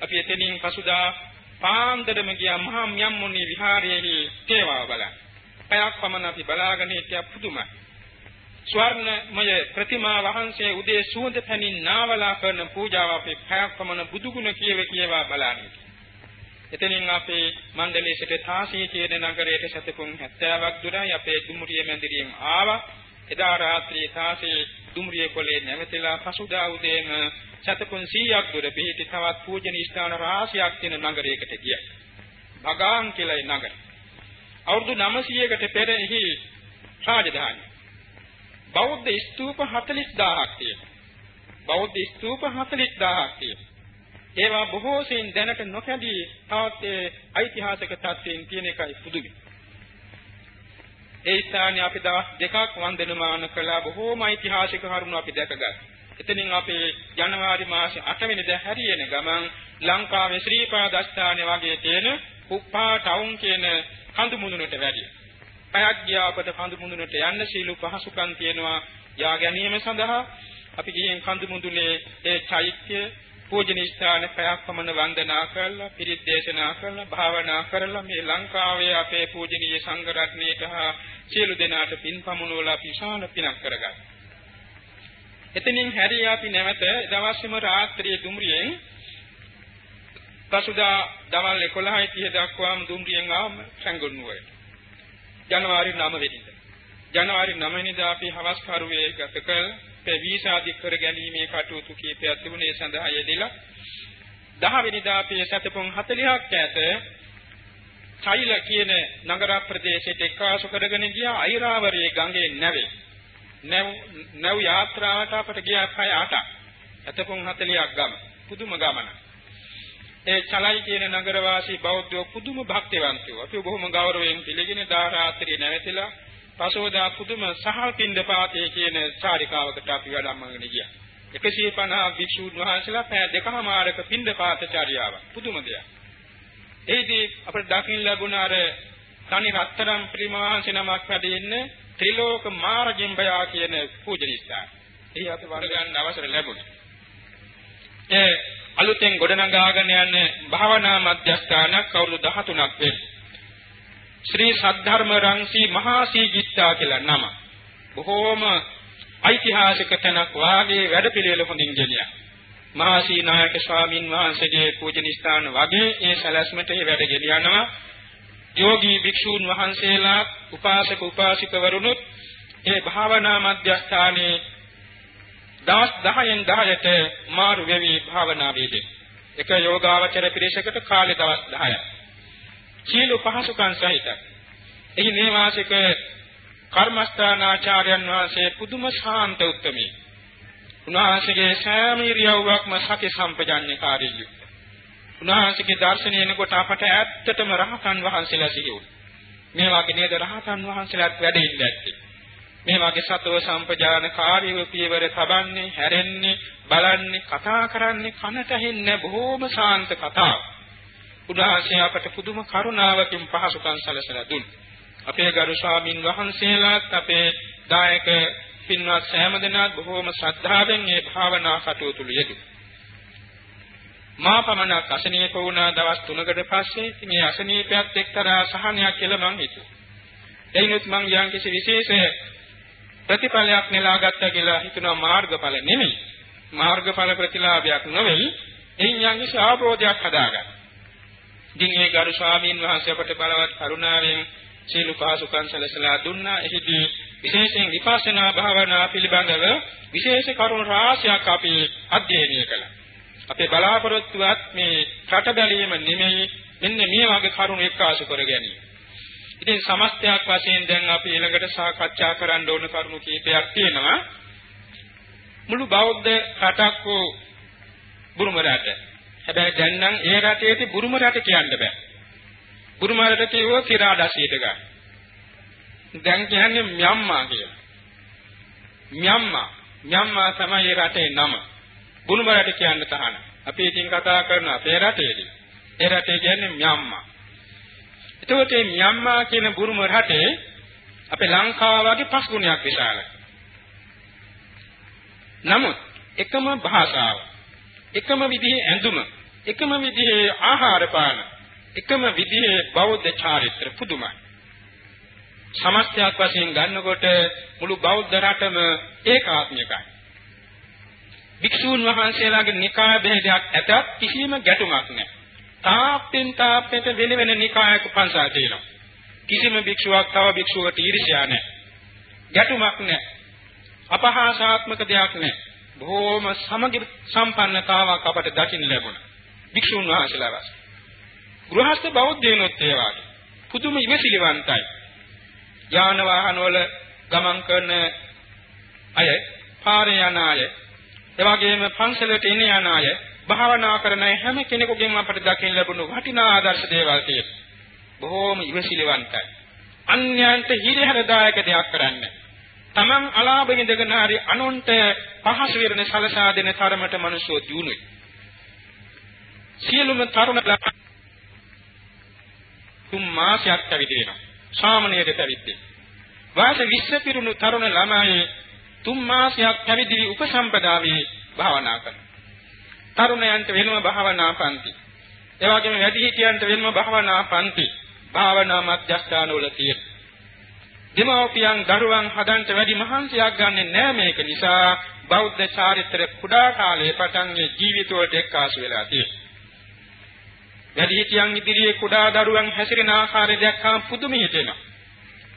අපි එතනින් පසුදා පාන්දරම ගියා මහා මියම්මුනි විහාරයේ තේවාව බලන්න. පැයක් පමණ අපි බලාගෙන හිටියා පුදුමයි. ස්වර්ණමය ප්‍රතිමා වහන්සේ උදේ සුවඳ පැනින් නාවලා කරන පූජාව අපි පැයක් පමණ බුදුගුණ කියව කියවා බලන්නේ. එතනින් අපේ මණ්ඩලයේ සිට තාසී කියන නගරයට සතපුම් 70ක් දුරයි අපේ දුමුරිය මැදිරියෙන් ආවා. එදා රාත්‍රියේ තාසී දුමුරිය කොලේ නැවතලා පසුදා උදේම සතපුන් 100ක් දුර පිහිටි තවත් පූජනීය ස්ථාන රාශියක් තියෙන නගරයකට ගියා. බගාන් කියලා ඒ නගරය. අවුරුදු 900කට පෙර එහි රාජධානිය. බෞද්ධ ස්තූප 40000ක් තියෙනවා. බෞද්ධ ස්තූප 40000ක් තියෙනවා. ඒවා බොහෝ සෙයින් දැනට නොකැඩී තවත් ඓතිහාසික තත්ත්වයෙන් තියෙන එකයි පුදුමයි. ඒ ස්ථානයේ අපි දවස් දෙකක් වන්දනමාන කළා බොහෝම ඓතිහාසික කරුණු අපි දැකගත්තා. එතනින් අපේ ජනවාරි මාසේ 8 වෙනිදා හැරියෙන ගමන් ලංකාවේ ශ්‍රීපාදස්ථානයේ වගේ තියෙන උප්පා ටවුන් කියන කඳු මුදුනට වැඩි. පයක් ගියා අපට කඳු මුදුනට යන්න සීලු පහසුකම් තියෙනවා යා ගැනීම සඳහා අපි ගිහින් කඳු මුදුනේ ඒ චෛත්‍ය පූජනීය ස්ථාන පයක් පමණ වන්දනා කරලා පිරිත් දේශනා කරලා භාවනා කරලා මේ ලංකාවේ අපේ පූජනීය සංඝ රත්නයට හා සියලු දෙනාට පින් පමුණුවලා විශාල පිනක් කරගත්තා. එතනින් හැරී අපි නැවත දවසේම රාත්‍රියේ දුම්රියෙන් පසුදා දවල් 11:30 දක්වාම දුම්රියෙන් ආවම සංගුණුවේ. ජනවාරි 9 වෙනිදා. ජනවාරි 9 වෙනිදා අපි හවස් කරුවේ ගත කළ ඒ වීසා දික් කර ගැනීමේ කටයුතු කීපයක් තිබුණේ සඳහා යෙදিলা 10 වෙනිදා අපි සතපොන් 40ක් ඈත චෛල කියන නගර ප්‍රදේශයට එක්කාසු කරගෙන ගියා අයිරාවරයේ ගඟේ නැවේ. නැව් නැව් යාත්‍රාවට අපට ගියා පය 8ක්. එතකොන් 40ක් ගම. පුදුම ගමන. ඒ චලයි කියන නගරවාසී බෞද්ධයෝ පුදුම භක්තිවන්තයෝ. අපි බොහොම ගෞරවයෙන් පිළිගෙන දාරාත්‍රි නැවතිලා පසෝදා පුදුම සහල් පින්දපාතේ කියන චාරිකාවකට අපි වැඩමගෙන ගියා. 150 භික්ෂුන් වහන්සේලා පැය දෙකමාරක පින්දපාත චාරියාව. පුදුම දෙයක්. එහිදී අපිට දකින්න ලැබුණ අර තනි රත්තරන් ප්‍රිමාංශ නමක් වැඩ ඉන්නේ ත්‍රිලෝක මාර්ගින්බයා කියන පූජනීය ස්ථාන. එහි අපි වර ගන්න අවසර ලැබුණා. ඒ අලුතෙන් ගොඩනගාගෙන යන භාවනා මධ්‍යස්ථානක් අවුරුදු 13ක් වෙන. ශ්‍රී සද්ධර්ම රංසී මහා සීගිත්තා කියලා නම. බොහෝම ඓතිහාසික තැනක් වාගේ වැඩපිළිවෙල හොඳින් ගෙනියන. මහා සීනායක ස්වාමින් වහන්සේගේ පූජනීය ස්ථාන වගේ ඒ සැලැස්මට වැඩ ගෙනියනවා. යෝගී භික්ෂූන් වහන්සේලා උපාසක උපාසිකවරුනුත් ඒ භාවනා මධ්‍යස්ථානයේ දවස් 10න් 10ට මාරු වෙවි භාවනාවේදී එක යෝගාවචර පිරිසකට කාලේ දවස් 10ක්. සීල පහසුකම් සහිතයි. එහි නේවාසික කර්මස්ථානාචාර්යයන් වහන්සේ පුදුම ශාන්ත උත්තමී. උන්වහන්සේගේ සෑම ඉරියව්වක්ම සති සම්පජාඤ්ඤකාරී යුක්ත. උන්වහන්සේගේ දර්ශනයනකොට අපට ඇත්තටම රහතන් වහන්සේලා සිහි වුණා. මේ වගේ නේද රහතන් වහන්සේලාත් වැඩ ඉන්නේ ඇත්තේ. මේ වගේ සතෝ සම්පජානකාරීව පියවර තබන්නේ, හැරෙන්නේ, බලන්නේ, කතා කරන්නේ කනට ඇහෙන්නේ බොහොම ශාන්ත කතා. උන්වහන්සේ අපට පුදුම කරුණාවකින් පහසුකම් සැලසලා දුන්නා. අපේ ගරු ස්වාමින් වහන්සේලාත් අපේ දායක පින්වත් සෑම දෙනාත් බොහෝම ශ්‍රද්ධාවෙන් මේ භාවනා කටයුතු යෙදුණා. මා පමණක් අසනීප වුණා දවස් 3කට පස්සේ මේ අසනීපයත් එක්තරා සහනයක් කියලා මං හිතුවා. එයිනුත් මං යම්කිසි විශේෂ ප්‍රතිඵලයක් නෙලාගත්තා කියලා හිතනවා මාර්ගඵල නෙමෙයි. මාර්ගඵල ප්‍රතිලාභයක් නෙවෙයි. එයින් යම්කිසි අවබෝධයක් හදාගන්න. ඉතින් ඒ ගරු ස්වාමීන් වහන්සේ අපට බලවත් කරුණාවෙන් සීල පාසුකම් සැලසලා දුන්නා. එහිදී විශේෂයෙන් විපස්සනා භාවනා පිළිබඳව විශේෂ කරුණු රාශියක් අපි අධ්‍යයනය කළා. අපේ බලාපොරොත්තුවත් මේ රට බැලීම නෙමෙයි මෙන්න මේ වගේ කරුණු එක්කාසු කර ගැනීම. ඉතින් සමස්තයක් වශයෙන් දැන් අපි ඊළඟට සාකච්ඡා කරන්න ඕන කරුණු කීපයක් තියෙනවා. මුළු බෞද්ධ රටක් වූ බුරුම රට. හැබැයි දැන් නම් ඒ රටේදී බුරුම රට කියන්න බෑ. බුරුම රට කියුවොත් කිරාඩසියට ගන්න. දැන් කියන්නේ මියම්මා කියලා. මියම්මා මියම්මා තමයි රටේ නම. බුරුම රට කියන්න තහන. අපි ඉතින් කතා කරන අපේ රටේදී. ඒ රටේ කියන්නේ මියම්මා. එතකොට මේ මියන්මා කියන බුරුම රටේ අපේ ලංකාව වගේ පස් ගුණයක් විශාලයි. නමුත් එකම භාෂාව, එකම විදිහේ ඇඳුම, එකම විදිහේ ආහාර පාන, එකම විදිහේ බෞද්ධ චාරිත්‍ර පුදුමයි. සමස්තයක් වශයෙන් ගන්නකොට මුළු බෞද්ධ රටම ඒකාත්මිකයි. භික්ෂූන් වහන්සේලාගේ නිකාය බෙහෙදයක් ඇතත් කිසිම ගැටුමක් නැහැ. තාප්පෙන් තාප්පෙට වෙන වෙන නිකායක පන්සල් තියෙනවා. කිසිම භික්ෂුවක් තව භික්ෂුවකට ඊර්ෂ්‍යා නැහැ. ගැටුමක් නැහැ. අපහාසාත්මක දෙයක් නැහැ. බොහෝම සමගි සම්පන්නතාවක් අපට දකින්න ලැබුණා. භික්ෂුන් වහන්සේලා වස්. ගෘහස්ත බෞද්ධයනොත් ඒ වගේ. පුදුම ඉවසිලිවන්තයි. යාන වාහන වල ගමන් කරන අය, පාරේ යන අය, එවැගේම පන්සලට එන යන අය භාවනා කරන හැම කෙනෙකුගෙන් අපට දකින්න ලැබුණු වටිනා ආදර්ශ දේවල් තියෙනවා. බොහෝම ඉවසිලිවන්තයි. අන්‍යයන්ට හිරිහැරදායක දෙයක් කරන්නේ. Taman අලාභ විඳගෙන හරි අනුන්ට පහසු වෙරණ සලසා දෙන තරමට මිනිස්සු දිනුයි. සියලුම තරුණ තුන් මාසයක් පැවිදි වෙනවා. ශාමණේර පැවිද්දේ. වාස විශ්ව පිරුණු තරුණ ළමයි තුන් මාසයක් පැවිදි උපසම්පදාවේ භාවනා කරනවා. තරුණයන්ට වෙනම භාවනා පන්ති. ඒ වගේම වැඩිහිටියන්ට වෙනම භාවනා පන්ති. භාවනා මධ්‍යස්ථානවල තියෙන. දෙමව්පියන් දරුවන් හදන්න වැඩි මහන්සියක් ගන්නෙ නෑ මේක නිසා බෞද්ධ චාරිත්‍ර කුඩා කාලයේ පටන් ජීවිතවලට එක්කාසු වෙලා තියෙනවා. වැඩිහිටියන් ඉදිරියේ කුඩා දරුවන් හැසිරෙන ආකාරය දැක්කම පුදුම හිතෙනවා.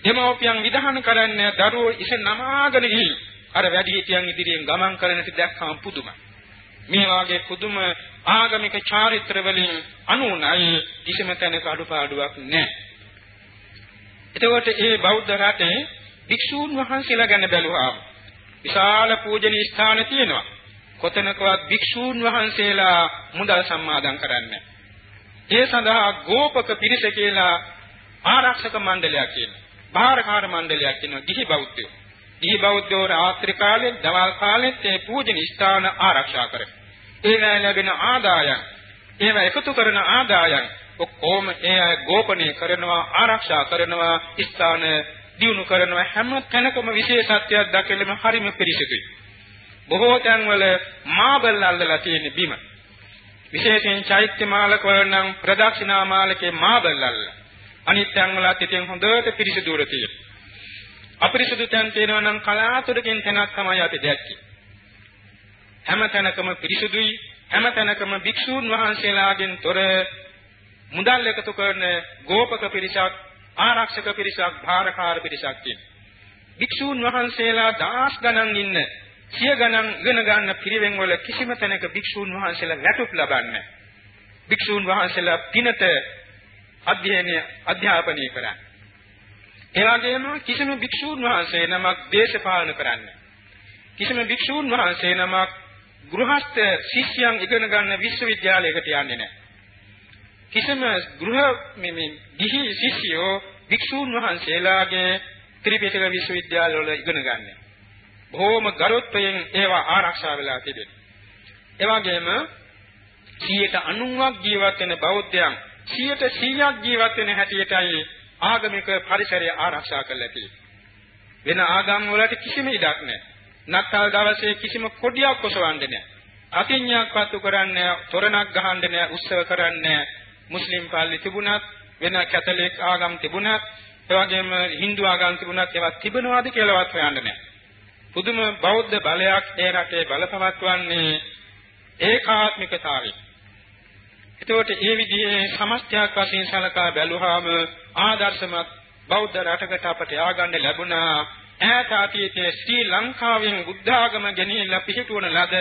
දෙමව්පියන් විධාන කරන්නේ දරුවෝ ඉස නමාගෙන ගිහින් අර වැඩිහිටියන් ඉදිරියෙන් ගමන් කරනට දැක්කම පුදුමයි. මේ වාගේ පුදුම ආගමික චාරිත්‍ර වලින් අනුනයි කිසිම තැනක අඩුපාඩුවක් නැහැ. එතකොට මේ බෞද්ධ රටේ භික්ෂූන් වහන්සේලා ගැන බැලුවාම විශාල පූජනීය ස්ථාන තියෙනවා. කොතනකවත් භික්ෂූන් වහන්සේලා මුදල් සම්මාදම් කරන්නේ ඒ සඳහා ගෝපක පිරිස කියලා ආරක්ෂක මණ්ඩලයක් කියනවා. භාරකාර මණ්ඩලයක් කියනවා. ගිහි බෞද්ධයෝ. ගිහි බෞද්ධෝ රාත්‍රී කාලේ දවල් කාලෙත් මේ පූජන ස්ථාන ආරක්ෂා කරන. ඒවා ලැබෙන ආදායම් ඒවා එකතු කරන ආදායම් ඔක්කොම ඒ අය ගෝපනය කරනවා ආරක්ෂා කරනවා ස්ථාන දියුණු කරනවා හැම තැනකම විශේෂත්වයක් දක්වලම හරිම පිරිසිදුයි. බොහෝ තැන්වල මාබල් අල්ලලා තියෙන බිම. විශේෂයෙන් චෛත්‍ය මාලක වල නම් ප්‍රදක්ෂිනා මාලකේ මාබල් අල්ලලා. අනිත් තැන්වලත් ඉතින් හොඳට පිරිසිදුර තියෙනවා. අපිරිසුදු තැන් තියෙනවා නම් කලාතුරකින් තැනක් තමයි අපි දැක්කේ. හැම තැනකම පිරිසුදුයි හැම තැනකම භික්ෂූන් වහන්සේලාගෙන් තොර මුදල් එකතු කරන ගෝපක පිරිසක් ආරක්ෂක පිරිසක් භාරකාර පිරිසක් තියෙනවා. භික්ෂූන් වහන්සේලා දහස් ගණන් ඉන්න සිය ගණන් ඉගෙන ගන්න පිරිවෙන් වල කිසිම තැනක භික්ෂූන් වහන්සේලා වැටුප් ලබන්නේ භික්ෂූන් වහන්සේලා පිනත අධ්‍යයනය අධ්‍යාපනය කරන්නේ. ඒ වගේම කිසිම භික්ෂූන් වහන්සේ නමක් දේශපාලන කරන්නේ. කිසිම භික්ෂූන් වහන්සේ නමක් ගෘහස්ත ශිෂ්‍යයන් ඉගෙන ගන්න විශ්වවිද්‍යාලයකට යන්නේ නැහැ. කිසිම ගෘහ මේ ගිහි ශිෂ්‍යයෝ භික්ෂූන් වහන්සේලාගේ ත්‍රිපිටක විශ්වවිද්‍යාලවල ඉගෙන ගන්න. බොහෝම ගරුත්වයෙන් ඒවා ආරක්ෂා වෙලා තිබෙනවා. ඒ වගේම 190ක් ජීවත් වෙන බෞද්ධයන් 100ක් ජීවත් වෙන හැටියටයි ආගමික පරිසරය ආරක්ෂා කරලා තියෙන්නේ. වෙන ආගම් වලට කිසිම ඉඩක් නැහැ. නත්තල් දවසේ කිසිම කොඩියක් ඔසවන්නේ නැහැ. අතිඤ්ඤාක් පත්තු කරන්නේ තොරණක් ගහන්නේ නැහැ, උත්සව කරන්නේ මුස්ලිම් පල්ලි තිබුණත් වෙන කැතලික් ආගම් තිබුණත් ඒ වගේම Hindu ආගම් තිබුණත් ඒවා තිබනවාද කියලාවත් හොයන්නේ නැහැ. පුදුම බෞද්ධ බලයක් ඒ රටේ බලපවත්වන්නේ ඒකාත්මිකතාවය. එතකොට ඒ විදිහේ සමස්තයක් වශයෙන් සලකා බැලුවාම ආදර්ශමත් බෞද්ධ රටකට අපට ආගන්න ලැබුණා. ඈත අතීතයේ ශ්‍රී ලංකාවෙන් බුද්ධ ආගම ගෙනියලා පිහිටුවන ලද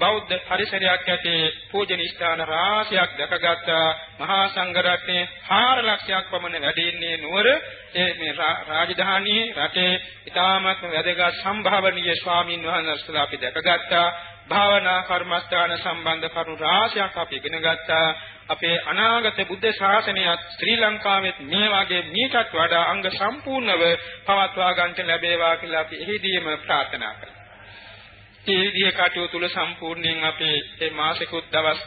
බෞද්ධ පරිසරයක් ඇති පූජනීය ස්ථාන රාශියක් දැකගත්තා. මහා සංඝරත්නයේ 4 ලක්ෂයක් පමණ වැඩ ඉන්නේ නුවර. ඒ මේ රාජධානී රටේ ඉතාමත් වැදගත් සම්භාවනීය ස්වාමින් වහන්සේලා අපි දැකගත්තා. භාවනා කර්මස්ථාන සම්බන්ධ කරුණු රාශියක් අපි ඉගෙන ගත්තා. අපේ අනාගත බුද්ධ ශාසනයත් ශ්‍රී ලංකාවෙත් මේ වගේ මීටත් වඩා අංග සම්පූර්ණව පවත්වා ගන්නට ලැබේවා කියලා අපි එහිදීම ප්‍රාර්ථනා කරා ඒ විදිහේ කටයුතු තුල සම්පූර්ණයෙන් අපේ මේ මාසිකුත් දවස්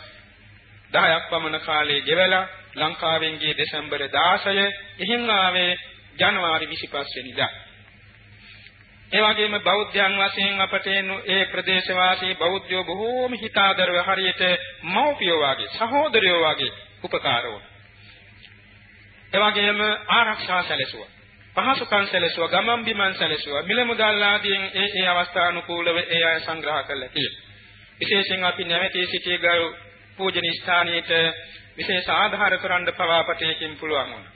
10ක් පමණ කාලය ගෙවලා ලංකාවෙන් ගියේ දෙසැම්බර් 16 එහින් ආවේ ජනවාරි 25 වෙනිදා. ඒ වගේම බෞද්ධයන් වශයෙන් අපට ඒ ප්‍රදේශවාසී බෞද්ධයෝ බොහෝම හිතාදරව හරියට මව්පියෝ වගේ සහෝදරයෝ වගේ උපකාර වුණා. ඒ වගේම ආරක්ෂා සැලසුවා. පහසුකම් සැලසුවා ගමන් බිමන් සැලසුවා මිල මුදල් ආදීන් ඒ ඒ අවස්ථානුකූලව ඒ අය සංග්‍රහ කළා කියලා. විශේෂයෙන් අපි නැවතී සිටිය ගරු පූජනීය ස්ථානයේට විශේෂ ආධාර කරන්න පවාපටයකින් පුළුවන් වුණා.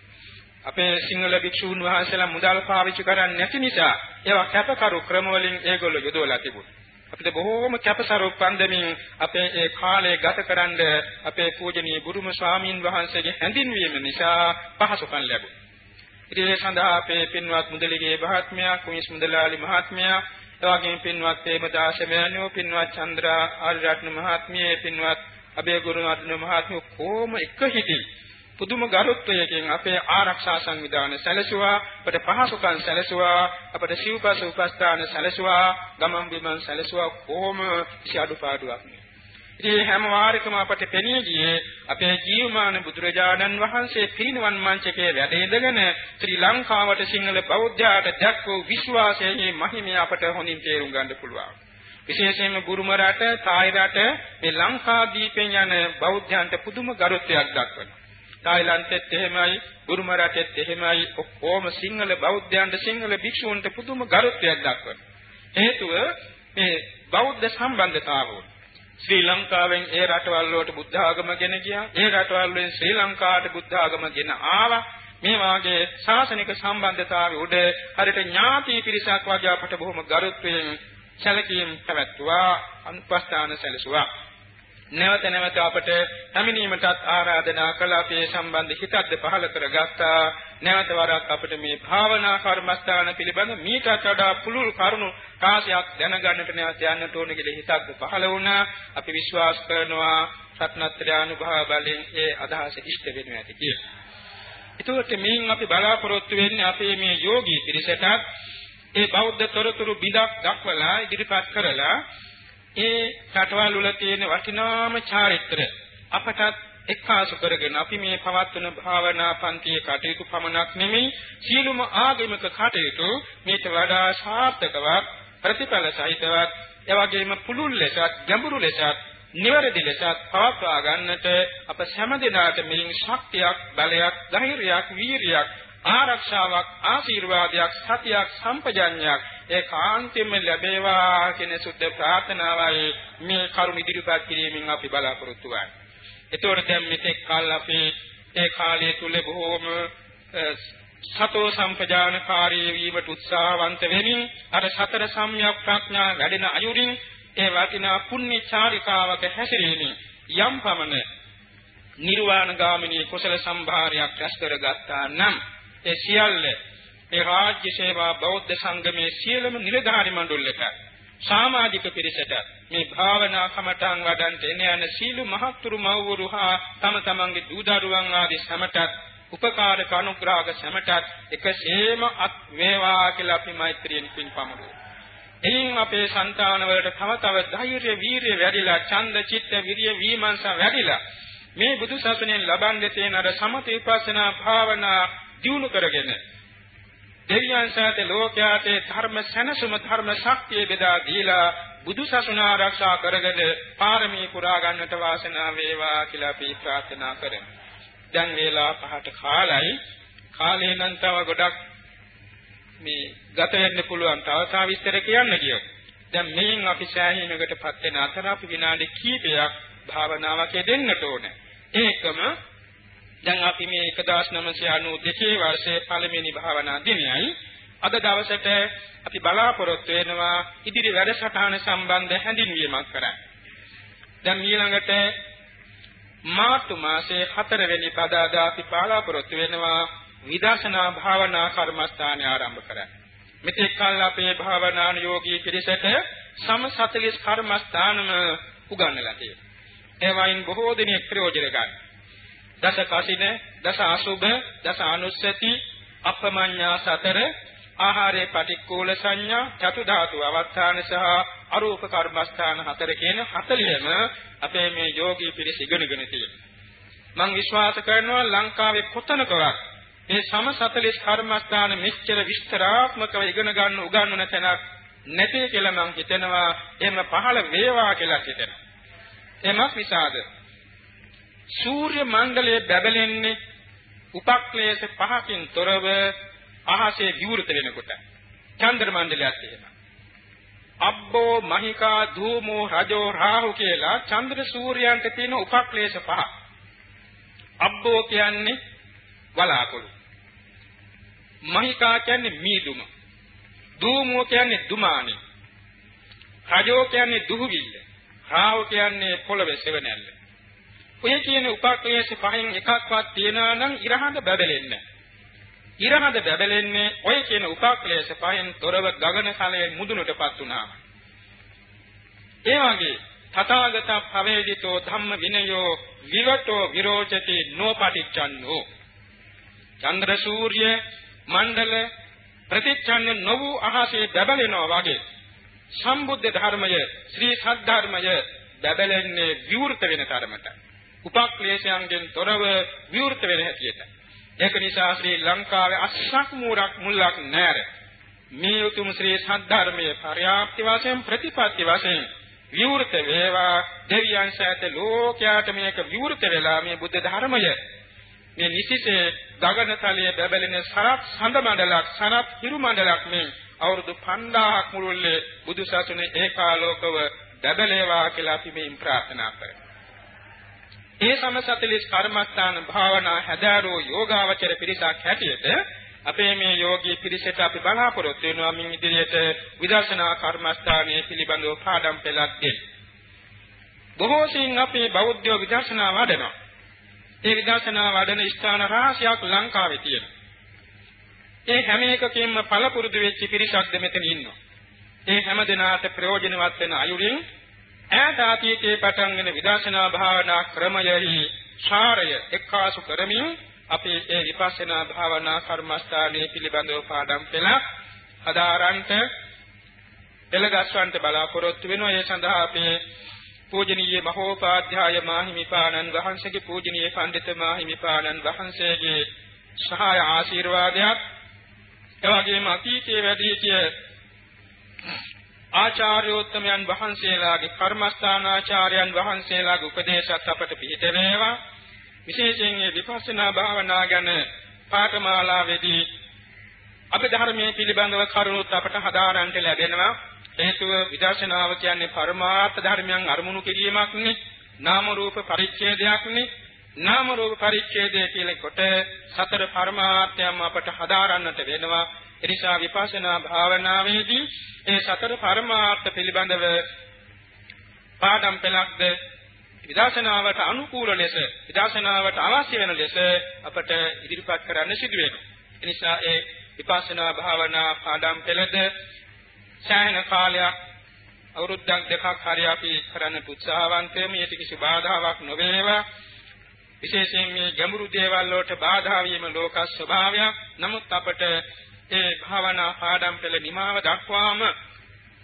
අපේ සිංහල භික්ෂූන් වහන්සේලා මුදල් පාවිච්චි කරන්නේ නැති නිසා ඒවා කැපකරු ක්‍රම වලින් ඒගොල්ලෝ යොදවලා තිබුණා. අපිට බොහෝම කැපසරු පන්දමින් අපේ ඒ කාලය ගතකරනද අපේ පූජනීය බුදුම ස්වාමීන් වහන්සේගේ හැඳින්වීම නිසා පහසුකම් ලැබුණා. ඉතින් ඒ සඳහා අපේ පින්වත් මුදලිගේ මහත්මයා, කුමිස් මුදලාලි මහත්මයා, එවැගේම පින්වත් හේමදාස මෑණියෝ, පින්වත් චන්ද්‍රා ආරියරත්න මහත්මිය, පින්වත් අබේ ගුරුනාත්න මහත්මිය කොහොම එක හිටි පුදුම ගරුත්වයකින් අපේ ආරක්ෂා සංවිධාන සැලසුවා අපට පහසුකම් සැලසුවා අපට සිව්පස උපස්ථාන සැලසුවා ගමන් බිමන් සැලසුවා කොහොම කිසි අඩුපාඩුවක්. නෑ ඉතින් හැම වාරයකම අපට පෙනී ගියේ අපේ ජීවමාන බුදුරජාණන් වහන්සේ පිරිනිවන් මංචකයේ වැඩ ඉඳගෙන ශ්‍රී ලංකාවට සිංහල බෞද්ධයාට දැක් වූ විශ්වාසයේ මහිමය අපට හොඳින් තේරුම් ගන්න පුළුවන්. විශේෂයෙන්ම බුරුම රට, තායි රට, මේ ලංකාදීපෙන් යන බෞද්ධයන්ට පුදුම ගරුත්වයක් දක්වනවා. තායිලන්තෙත් එහෙමයි, බුරුම රටෙත් එහෙමයි, ඔක්කොම සිංහල බෞද්ධයන්ට සිංහල භික්ෂූන්ට පුදුම ගරුත්වයක් දක්වනවා. හේතුව මේ බෞද්ධ සම්බන්ධතාවය ශ්‍රී ලංකාවෙන් ඒ රටවල් වලට බුද්ධ ආගම ගෙන ගියා. ඒ රටවල් වලින් ශ්‍රී ලංකාවට බුද්ධ ආගම ගෙන ආවා. මේ වාගේ ශාසනික සම්බන්ධතාවය උඩ හරියට ඥාති පිරිසක් වගේ අපට බොහොම ගරුත්වයෙන් සැලකීම් පැවැත්වුවා අනුපස්ථාන සැලසුවා. නැවත නැවත අපට පැමිණීමටත් ආරාධනා කළ අපේ සම්බන්ධ හිතක්ද පහල කරගත්තා නැවත වරක් අපිට මේ භාවනා කර්මස්ථාන පිළිබඳ මීටත් වඩා පුළුල් කරුණු කාසියක් දැනගන්නට නැවත යන්නට ඕන කියලා හිතක්ද පහල වුණා අපි විශ්වාස කරනවා රත්නත්‍රය අනුභව බලෙන් ඒ අදහස ඉෂ්ට වෙනවා ඇති කියලා. ඒකට මේන් අපි බලාපොරොත්තු වෙන්නේ අපේ මේ යෝගී පිරිසටත් ඒ බෞද්ධ තොරතුරු බිඳක් දක්වලා ඉදිරිපත් කරලා ඒ රටවල් වල තියෙන වටිනාම චාරිත්‍ර අපටත් එක්කාසු කරගෙන අපි මේ පවත්වන භාවනා පන්තියේ කටයුතු පමණක් නෙමෙයි සියලුම ආගමික කටයුතු මේට වඩා සාර්ථකවත් ප්‍රතිඵල සහිතවත් එවැගේම පුළුල් ලෙසත් ගැඹුරු ලෙසත් නිවැරදි ලෙසත් පවත්වා ගන්නට අප හැම දිනකට මෙයින් ශක්තියක් බලයක් ධෛර්යයක් වීරියක් ආරක්ෂාවක් ආශිර්වාදයක් සතියක් සම්පජඤ්ඤයක් ඒකාන්තයෙන්ම ලැබේවා කියන සුද්ධ ප්‍රාර්ථනාවයි මේ කරුණ ඉදිරිපත් කිරීමෙන් අපි බලාපොරොත්තු වෙන්නේ. ඒතකොට දැන් මෙතෙක් කල් අපි ඒ කාලය තුල බොහෝම සතෝ සම්පජානකාරී වීමට උත්සාහවන්ත වෙමින් අර සතර සම්‍යක් ප්‍රඥා වැඩෙන අයුරින් ඒ වටිනා පුණ්‍ය චාරිකාවක හැසිරීමෙන් යම් පමණ නිර්වාණ ගාමිනී කුසල සම්භාරයක් රැස් කරගත්තා නම් ඒ සියල්ල ඒ රාජ්‍ය සේවා බෞද්ධ සංගමයේ සියලුම නිලධාරි මණ්ඩලයට සමාජික පිරිසට මේ භාවනා කමඨං වඩන්ට එන යන සීල මහත්තුරු මව්වරු හා තම තමන්ගේ දූ දරුවන් ආදී සමටත් උපකාරක අනුග්‍රහක සමටත් එකසේම අත් වේවා කියලා අපි මෛත්‍රියෙන් පින්පමුණු. එයින් අපේ సంతාන වලට තව තව ධෛර්ය වීරිය වැඩිලා ඡන්ද චිත්ත විරිය විමර්ශන වැඩිලා මේ බුදු සසුනෙන් ලබන්නේ තියෙන අර සමථ විපස්සනා භාවනා දියුණු කරගෙන දෙවියන් සහිත ලෝකයාට ධර්ම සැනසුම ධර්ම ශක්තිය බෙදා දීලා බුදු සසුන ආරක්ෂා කරගෙන පාරමී පුරා ගන්නට වාසනාව වේවා කියලා අපි ප්‍රාර්ථනා කරමු. දැන් වේලා පහට කාලයි කාලේ නම් තව ගොඩක් මේ ගත වෙන්න පුළුවන් තව තව විස්තර කියන්න කියෝ. දැන් මේන් අපි සෑහීමකටපත් වෙන අතර අපි විනාඩි කිහිපයක් භාවනාවක් දෙන්නට ඕනේ. ඒකම දැන් අපි මේ 1992 වර්ෂයේ පළවෙනි භාවනා දිනයයි අද දවසට අපි බලාපොරොත්තු වෙනවා ඉදිරි වැඩසටහන සම්බන්ධ හැඳින්වීමක් කරන්න. දැන් ඊළඟට මාර්තු මාසයේ 4 වෙනි පදාදා අපි බලාපොරොත්තු වෙනවා විදර්ශනා භාවනා කර්මස්ථානය ආරම්භ කරන්න. මෙතෙක් කල් අපේ භාවනාන යෝගී පිරිසට සම 40 කර්මස්ථානම උගන්වලා තියෙනවා. ඒවයින් බොහෝ දෙනෙක් ප්‍රයෝජන ගන්න. දස කසින, දස අසුභ, දස අනුස්සති, අපමඤ්ඤා සතර, ආහාරයේ පටික්කුල සංඥා, චතු ධාතු අවස්ථාන සහ අරූප කර්මස්ථාන හතර කියන 40ම අපේ මේ යෝගී පිරිස ඉගෙනගෙන තියෙනවා. මම විශ්වාස කරනවා ලංකාවේ කොතනකවත් මේ සම 40 කර්මස්ථාන මෙච්චර විස්තරාත්මකව ඉගෙන ගන්න උගන්වන තැනක් නැtei කියලා මම හිතනවා එහෙම පහළ වේවා කියලා හිතනවා. එමත් නිසාද සූර්ය මණ්ඩලයේ බැබලෙන්නේ උපක්ලේශ පහකින් තොරව අහසේ විවෘත වෙනකොට චන්ද්‍ර මණ්ඩලයත් එහෙම. අබ්බෝ මහිකා ධූමෝ රජෝ රාහු කියලා චන්ද්‍ර සූර්යයන්ට තියෙන උපක්ලේශ පහ. අබ්බෝ කියන්නේ වලාකුළු. මහිකා කියන්නේ මීදුම. ධූමෝ කියන්නේ දුමානි. රජෝ කියන්නේ දුහුවිල්ල. රාහු කියන්නේ පොළවේ සෙවණැල්ල. ඔය කියන උපක්ලේශ පහෙන් එකක්වත් තියනවා නම් ඉරහඳ බබලෙන්නේ. ඉරහඳ බබලෙන්නේ ඔය කියන උපක්ලේශ පහෙන් තොරව ගගන කලයේ මුදුනටපත් වුණාම. ඒ වගේ තථාගත භවේදිතෝ ධම්ම විනයෝ විවටෝ විරෝචති නොපටිච්චන්නෝ චන්ද්‍ර සූර්ය මණ්ඩල ප්‍රතිච්ඡන්න නොවු අහසේ බබලෙනවා වගේ සම්බුද්ධ ධර්මය ශ්‍රී සද්ධර්මය බබලෙන්නේ විවෘත වෙන තරමට. උපක්ලේශයන්ගෙන් තොරව විවෘත වෙන හැටියට. ඒක නිසා ශ්‍රී ලංකාවේ අස්සක් මූරක් මුල්ලක් නැර. මේ උතුම් ශ්‍රී සද්ධර්මයේ පරයාප්ති වශයෙන් ප්‍රතිපත්ති වශයෙන් විවෘත වේවා දෙවියන් සෑත ලෝකයාට මේක විවෘත වෙලා මේ බුද්ධ ධර්මය මේ නිසිසේ ගගනතලයේ බැබලෙන සරත් සඳ මණ්ඩලක් සරත් හිරු මණ්ඩලක් මේ අවුරුදු 5000ක් මුළුල්ලේ බුදු සසුනේ ඒකාලෝකව බැබලේවා කියලා අපි මේ ප්‍රාර්ථනා කරමු ඒ සමසතලිස් කර්මස්ථාන භාවනා හැදාරෝ යෝගාවචර පිරිසක් හැටියට අපේ මේ යෝගී පිරිසට අපි බලාපොරොත්තු වෙනවා මින් ඉදිරියට විදර්ශනා කර්මස්ථානයේ පිළිබඳව පාඩම් පෙළක් දෙන්න. බොහෝ සෙයින් අපේ බෞද්ධ විදර්ශනා වඩනවා. ඒ විදර්ශනා වඩන ස්ථාන රාශියක් ලංකාවේ තියෙනවා. ඒ හැම එකකින්ම පළපුරුදු වෙච්ච පිරිසක්ද මෙතන ඉන්නවා. ඒ හැම දිනාට ප්‍රයෝජනවත් වෙන අයුරින් ඈත අතීතයේ පටන් ගෙන විදර්ශනා භාවනා ක්‍රමයෙහි ඡාරය එක්කාසු කරමින් අපි ඒ විපස්සනා භාවනා කර්මස්ථානයේ පිළිබඳව පාඩම් පෙළ හදාරන්ට පෙළගස්වන්ට බලාපොරොත්තු වෙනවා. ඒ සඳහා අපි පූජනීය මහෝපාධ්‍යාය මාහිමිපාණන් වහන්සේගේ පූජනීය පඬිත මාහිමිපාණන් වහන්සේගේ සහාය ආශිර්වාදයක්. එවැගේම අතීතයේ වැඩි සිටිය ආචාර්යෝත්තමයන් වහන්සේලාගේ කර්මස්ථානාචාර්යයන් වහන්සේලාගේ උපදේශත් අපට පිළිත වේවා විශේෂයෙන් මේ විපස්සනා භාවනා ගැන පාඨමාලාවේදී අපි ධර්මයේ පිළිබඳව කරුණුත් අපට හදාරන්නට ලැබෙනවා. හේතුව විදර්ශනාව කියන්නේ පරමාර්ථ ධර්මයන් අරමුණු කිරීමක් නේ නාම රූප පරිච්ඡේදයක් නේ නාම රූප පරිච්ඡේදය කියලා කොට සතර පරමාර්ථයම අපට හදාරන්නට වෙනවා. එනිසා විපස්සනා භාවනාවේදී ඒ සතර පරමාර්ථ පිළිබඳව පාඩම් පෙළක්ද විදර්ශනාවට අනුකූල ලෙස විදර්ශනාවට අවශ්‍ය වෙන ලෙස අපට ඉදිරිපත් කරන්න සිදු වෙනවා. එනිසා ඒ විපස්සනා භාවනා පාඩම් පෙළද සෑහෙන කාලයක් අවුරුද්දක් දෙකක් හරි අපි කරන්න උත්සාහවන්ත වෙමු. ඊට කිසි බාධාවක් නොවේවා. විශේෂයෙන් මේ ගැඹුරු දේවල් වලට බාධා වීම ලෝක ස්වභාවයක්. නමුත් අපට ඒ භාවනා පාඩම් පෙළ නිමාව දක්වාම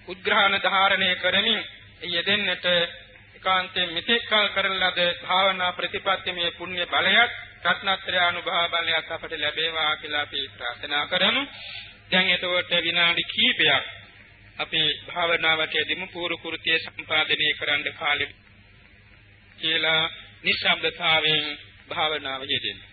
උද්ග්‍රහණ ධාරණය කරමින් යෙදෙන්නට ඒකාන්තයෙන් මෙතෙක් කල කරන ලද භාවනා ප්‍රතිපත්තිමේ පුණ්‍ය බලයක් රත්නත්‍රය අනුභව බලයක් අපට ලැබේවා කියලා අපි ප්‍රාර්ථනා කරමු. දැන් එතකොට විනාඩි කිහිපයක් අපි භාවනාවට යෙදෙමු පූර්ව කෘත්‍ය සම්පාදනය කරන්න කාලෙ කියලා නිශ්ශබ්දතාවයෙන් භාවනාව යෙදෙන්න.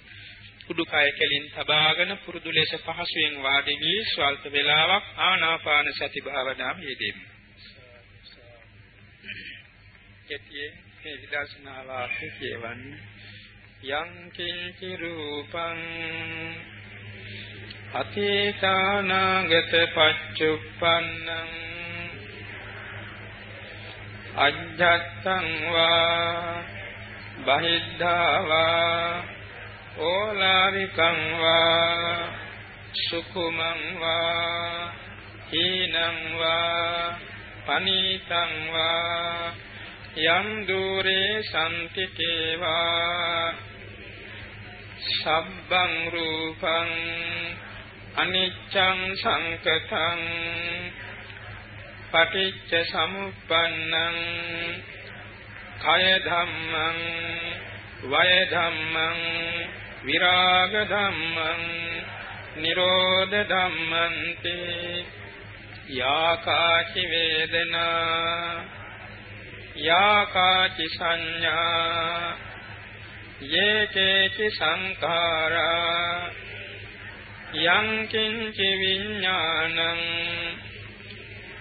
උඩුකය කෙලින් තබාගෙන පුරුදු ලෙස පහසුවෙන් වාඩි වී ස්වල්ප වේලාවක් ආනාපාන සති භාවනාව යෙදෙමු. කෙටියෙන් මේ විදර්ශනා වාක්‍ය කියවන්නේ යං කිංචි රූපං අතීතානාගත පච්චුප්පන්නං අජ්ජත්තං වා බහිද්ධා වා ඕලාරිකං වා සුකුමං වා හීනං වා පනීතං වා යම් দূරේ සම්තිකේවා සබ්බං රූපං අනිච්ඡං සංකතං පටිච්ච සමුප්පන්නං කය ධම්මං වය ධම්මං විරාග ධම්මං නිරෝධ ධම්මන්ති යාකාචි වේදනා යාකාචි සංඥා යේකේචි සංඛාරා යං කිංචි විඥානං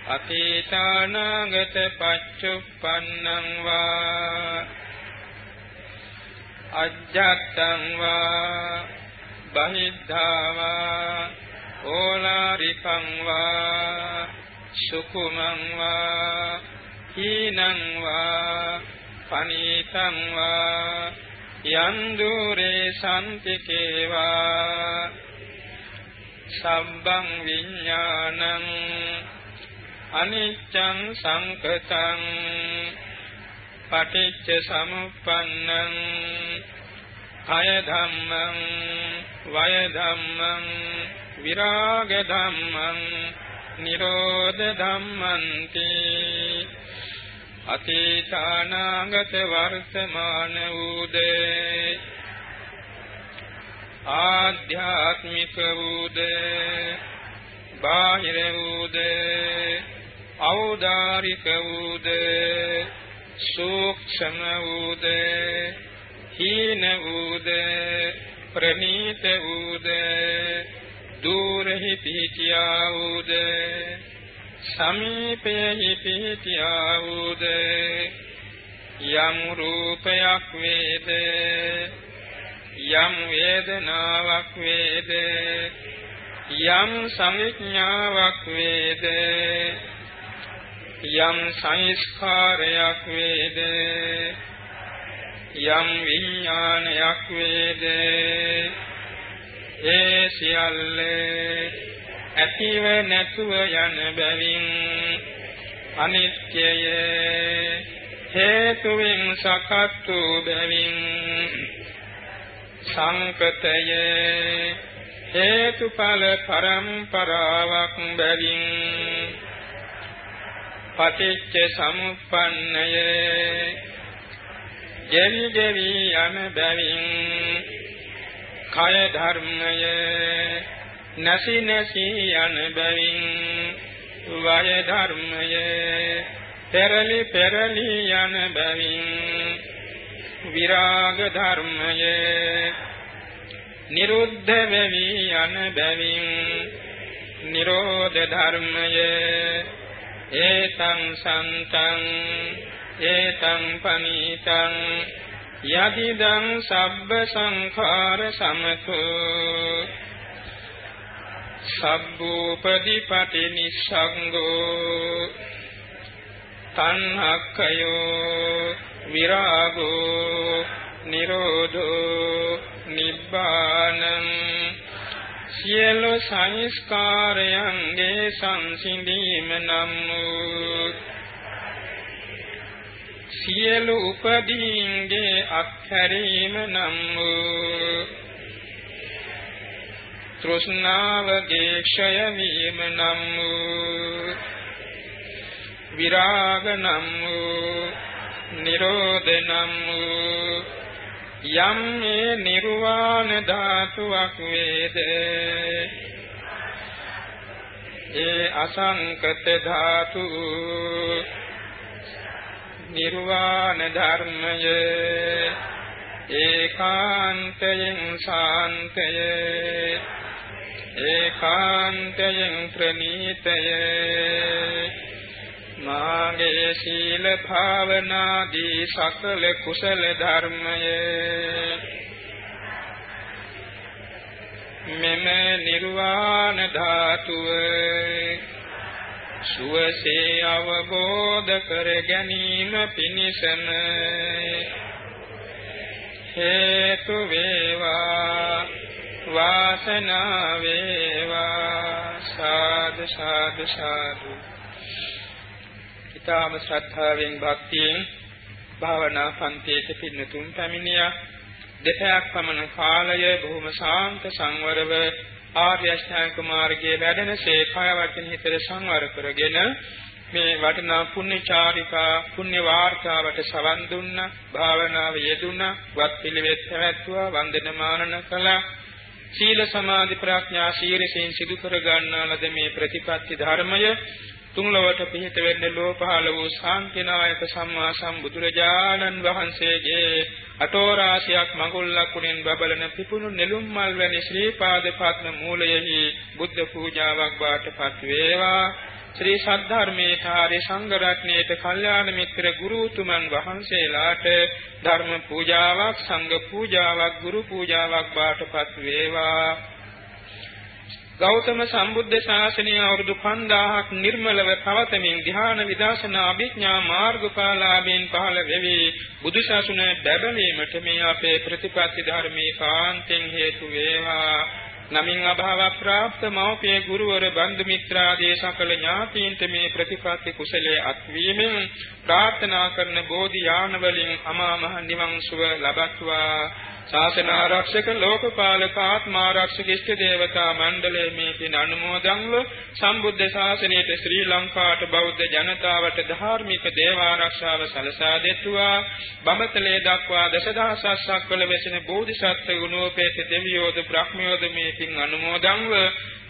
අතීතානාගත පච්චුප්පන්නං වා අජ්ජත්තං වා බහිද්ධා වා ඕලාරිකං වා සුකුමං වා හීනං වා පනීතං වා යන් දුරේ සම්තිකේවා සම්බං විඥානං අනිච්ඡං සංකතං පටිච්ච සමුප්පන්නං කය ධම්මං වය ධම්මං විරාග ධම්මං නිරෝධ ධම්මන්ති අතීතානාගත වර්තමාන වූදේ ආධ්‍යාත්මික වූදේ බාහිර වූදේ ඖදාරික වූදේ සූක්ෂම වූද හීන වූද ප්‍රනීත වූද දුරෙහි පිහිටියා වූද සමීපයෙහි පිහිටියා වූද යම් රූපයක් වේද යම් වේදනාවක් වේද යම් සංඥාවක් වේද යම් සංස්කාරයක් වේද? යම් විඥානයක් වේද? ඒ සියල්ල ඇතිව නැතුව යන බැවින් අනිත්‍යය හේතුවෙන් සකත් වූ බැවින් සංකතය හේතුඵල පරම්පරාවක් බැවින් පටිච්ච සමුප්පන්නය. ගෙවි ගෙවි යන බැවින් කය ධර්මය නැසි නැසි යන බැවින් වය ධර්මය පෙරලි පෙරලි යන බැවින් විරාග ධර්මය නිරුද්ධ වෙවි යන බැවින් නිරෝධ ධර්මය ඒතං සන්තං ඒතං පනීතං යදිදං සබ්බ සංඛාර සමතු සබ්බූපදීපටි නිස්සංගෝ තණ්හක්ඛයෝ විරාගෝ නිරෝධෝ නිබ්බානං සියලු සංස්කාරයන්ගේ සංසිඳීම නම් වූ සියලු උපදීන්ගේ අත්හැරීම නම් වූ තෘෂ්ණාවගේ ක්ෂය වීම නම් වූ විරාග නම් වූ නිරෝධ නම් වූ යම් මේ නිර්වාණ ධාතුවක් වේද? ඒ අසංකත ධාතු නිර්වාණ ධර්මය ඒකාන්තයෙන් ශාන්තය ඒකාන්තයෙන් ප්‍රණීතය. මාගේ සීල භාවනාදී සකල කුසල ධර්මය. මෙම නිර්වාණ ධාතුව සුවසේ අවබෝධ කර ගැනීම පිණිසම හේතු වේවා වාසනාව වේවා. සාදු සාදු සාදු. ඊටාම ශ්‍රද්ධාවෙන් භක්තියෙන් භාවනා පන්තියට පින්නතුන් පැමිණියා. දෙපයක් පමණ කාලය බොහොම ශාන්ත සංවරව ආර්ය අෂ්ටාංග මාර්ගයේ වැඩෙනසේ කය වචන හිතට සංවර කරගෙන මේ වටිනා පුණ්‍ය චාරිකා පුණ්‍ය වාර්තාවට සවන් දුන්න භාවනාව යෙදුණ වත් පිළිවෙත් පැවැත්වුවා වන්දනමානන කළා. සීල සමාධි ප්‍රඥා ශීරසින් සිදු කර ගන්නා ලද මේ ප්‍රතිපත්ති ධර්මය තුන්ලොවට පිහිට වෙන්න ලෝපහල වූ ශාන්තිනායක සම්මා සම්බුදුරජාණන් වහන්සේගේ අටෝරාසියක් මඟුල්ලක් උණින් බබලන පිපුණු නෙළුම් මල් වැනි ශ්‍රී පාද පද්ම මූලයෙහි බුද්ධ පූජාවක් වාටපත් වේවා. ශ්‍රී සද්ධර්මයේ කාර්ය සංඝ රත්නයේට කල්යාණ මිත්‍ර ගුරුතුමන් වහන්සේලාට ධර්ම පූජාවක් සංඝ පූජාවක් ගුරු පූජාවක් වාටපත් වේවා. ගෞතම සම්බුද්ධ ශාසනය අවුරුදු 5000ක් නිර්මලව පවතමින් ධ්‍යාන විදර්ශනා අභිඥා මාර්ගඵලාභයෙන් පහළ වෙවි. බුදු ශාසනය බැබලීමට මේ අපේ ප්‍රතිපත්ති ධර්මී කාන්තෙන් හේතු වේවා. නමින් අභාව ප්‍රාප්ත මෞපිය ගුරුවර බන්දු මිත්‍රාදී සකල ඥාතීන්ට මේ ප්‍රතිපත්ති කුසලයේ අත්වීමෙන් ප්‍රාර්ථනා කරන බෝධි යාන වලින් අමා මහ නිවන් සුව ලබත්වා. ශාසන ආරක්ෂක ලෝකපාලක ආත්මාරක්ෂක ඉෂ්ට දේවතා මණ්ඩලයේ මේ පින් අනුමෝදන්ව සම්බුද්ධ ශාසනයට ශ්‍රී ලංකාවට බෞද්ධ ජනතාවට ධාර්මික දේවාරක්ෂාව සලසා දෙත්වා. බඹතලේ දක්වා දසදහසක් වල වෙසෙන බෝධිසත්ව ගුණෝපේත දෙවියෝද බ්‍රහ්මයෝද මේ පින් අනුමෝදන්ව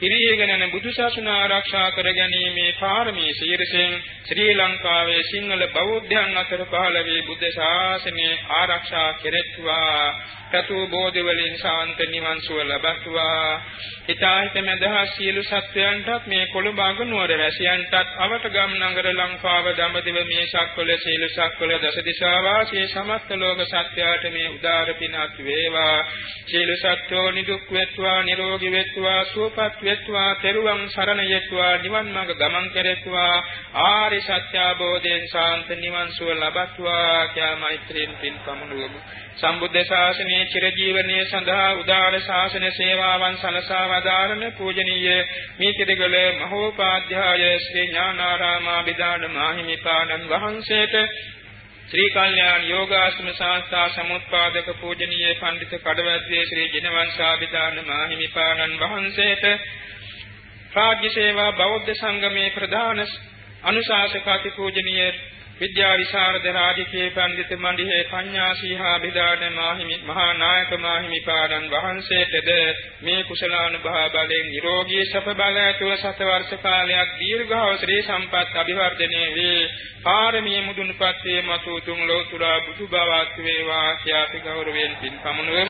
පිරියගෙන බුදු සසුන ආරක්ෂා කර ගැනීමේ පාරමී ශීර්ෂයෙන් ශ්‍රී ලංකාවේ සිංහල බෞද්ධයන් අතර පහළ වී බුද්ධ ශාසනය ආරක්ෂා කෙරෙත්වා. චතු බෝධි වලින් ශාන්ත නිවන් සුව ලබත්වා. හිතාහිත මදහස් සියලු සත්වයන්ටත් මේ කොළඹ අගනුවර වැසියන්ටත් අවට ගම් නගර ලංකාව දඹදිව මේ සක්වල සීල සක්වල දස දිශා වාසී සමස්ත ලෝක සත්‍යයට මේ උදාර පිනත් වේවා. සීල සත්‍යෝ නිදුක් වෙත්වා නිරෝගී වෙත්වා සුවපත් වෙත්වා තෙරුවන් සරණ යෙත්වා නිවන් මඟ ගමන් කෙරෙත්වා ආරි සත්‍ය අවබෝධයෙන් ශාන්ත නිවන් සුව ලබත්වා කියා මෛත්‍රියෙන් පින් පමුණුවමු. සම්බුද්ධ ශාසනයේ චිරජීවනයේ සඳහා උදාර ශාසන සේවාවන් සලසා වදාරන පූජනීය මේකෙදගල මහෝපාධ්‍යාය ශ්‍රී ඥානාරාමා බිදාන මාහිමිපාණන් වහන්සේට ශ්‍රී කල්යාණ යෝගාශ්‍රම සංස්ථා සමුත්පාදක පූජනීය පඬිතු කඩවැද්දේ ශ්‍රී ජිනවංශාභිදාන මාහිමිපාණන් වහන්සේට රාජ්‍ය සේවා බෞද්ධ සංගමේ ප්‍රධාන අනුශාසක අතිපූජනීය විද්‍යා විශාරද රාජකීය පඬිතු මණ්ඩිහේ පඤ්ඤා සීහා බිදාන මාහිමි මහා නායක මාහිමිපාණන් වහන්සේටද මේ කුසලානුභව බලයෙන් නිරෝගී සප බල ඇතුව සත වර්ෂ කාලයක් දීර්ඝව ශ්‍රී සම්පත් අභිවර්ධනයේ වේ. පාරමී මුදුන්පත් වේ මතු තුන් ලෝතුරා බුදු බවත් වේවා කියාපි ගෞරවයෙන් පින් පමුණුවෙමු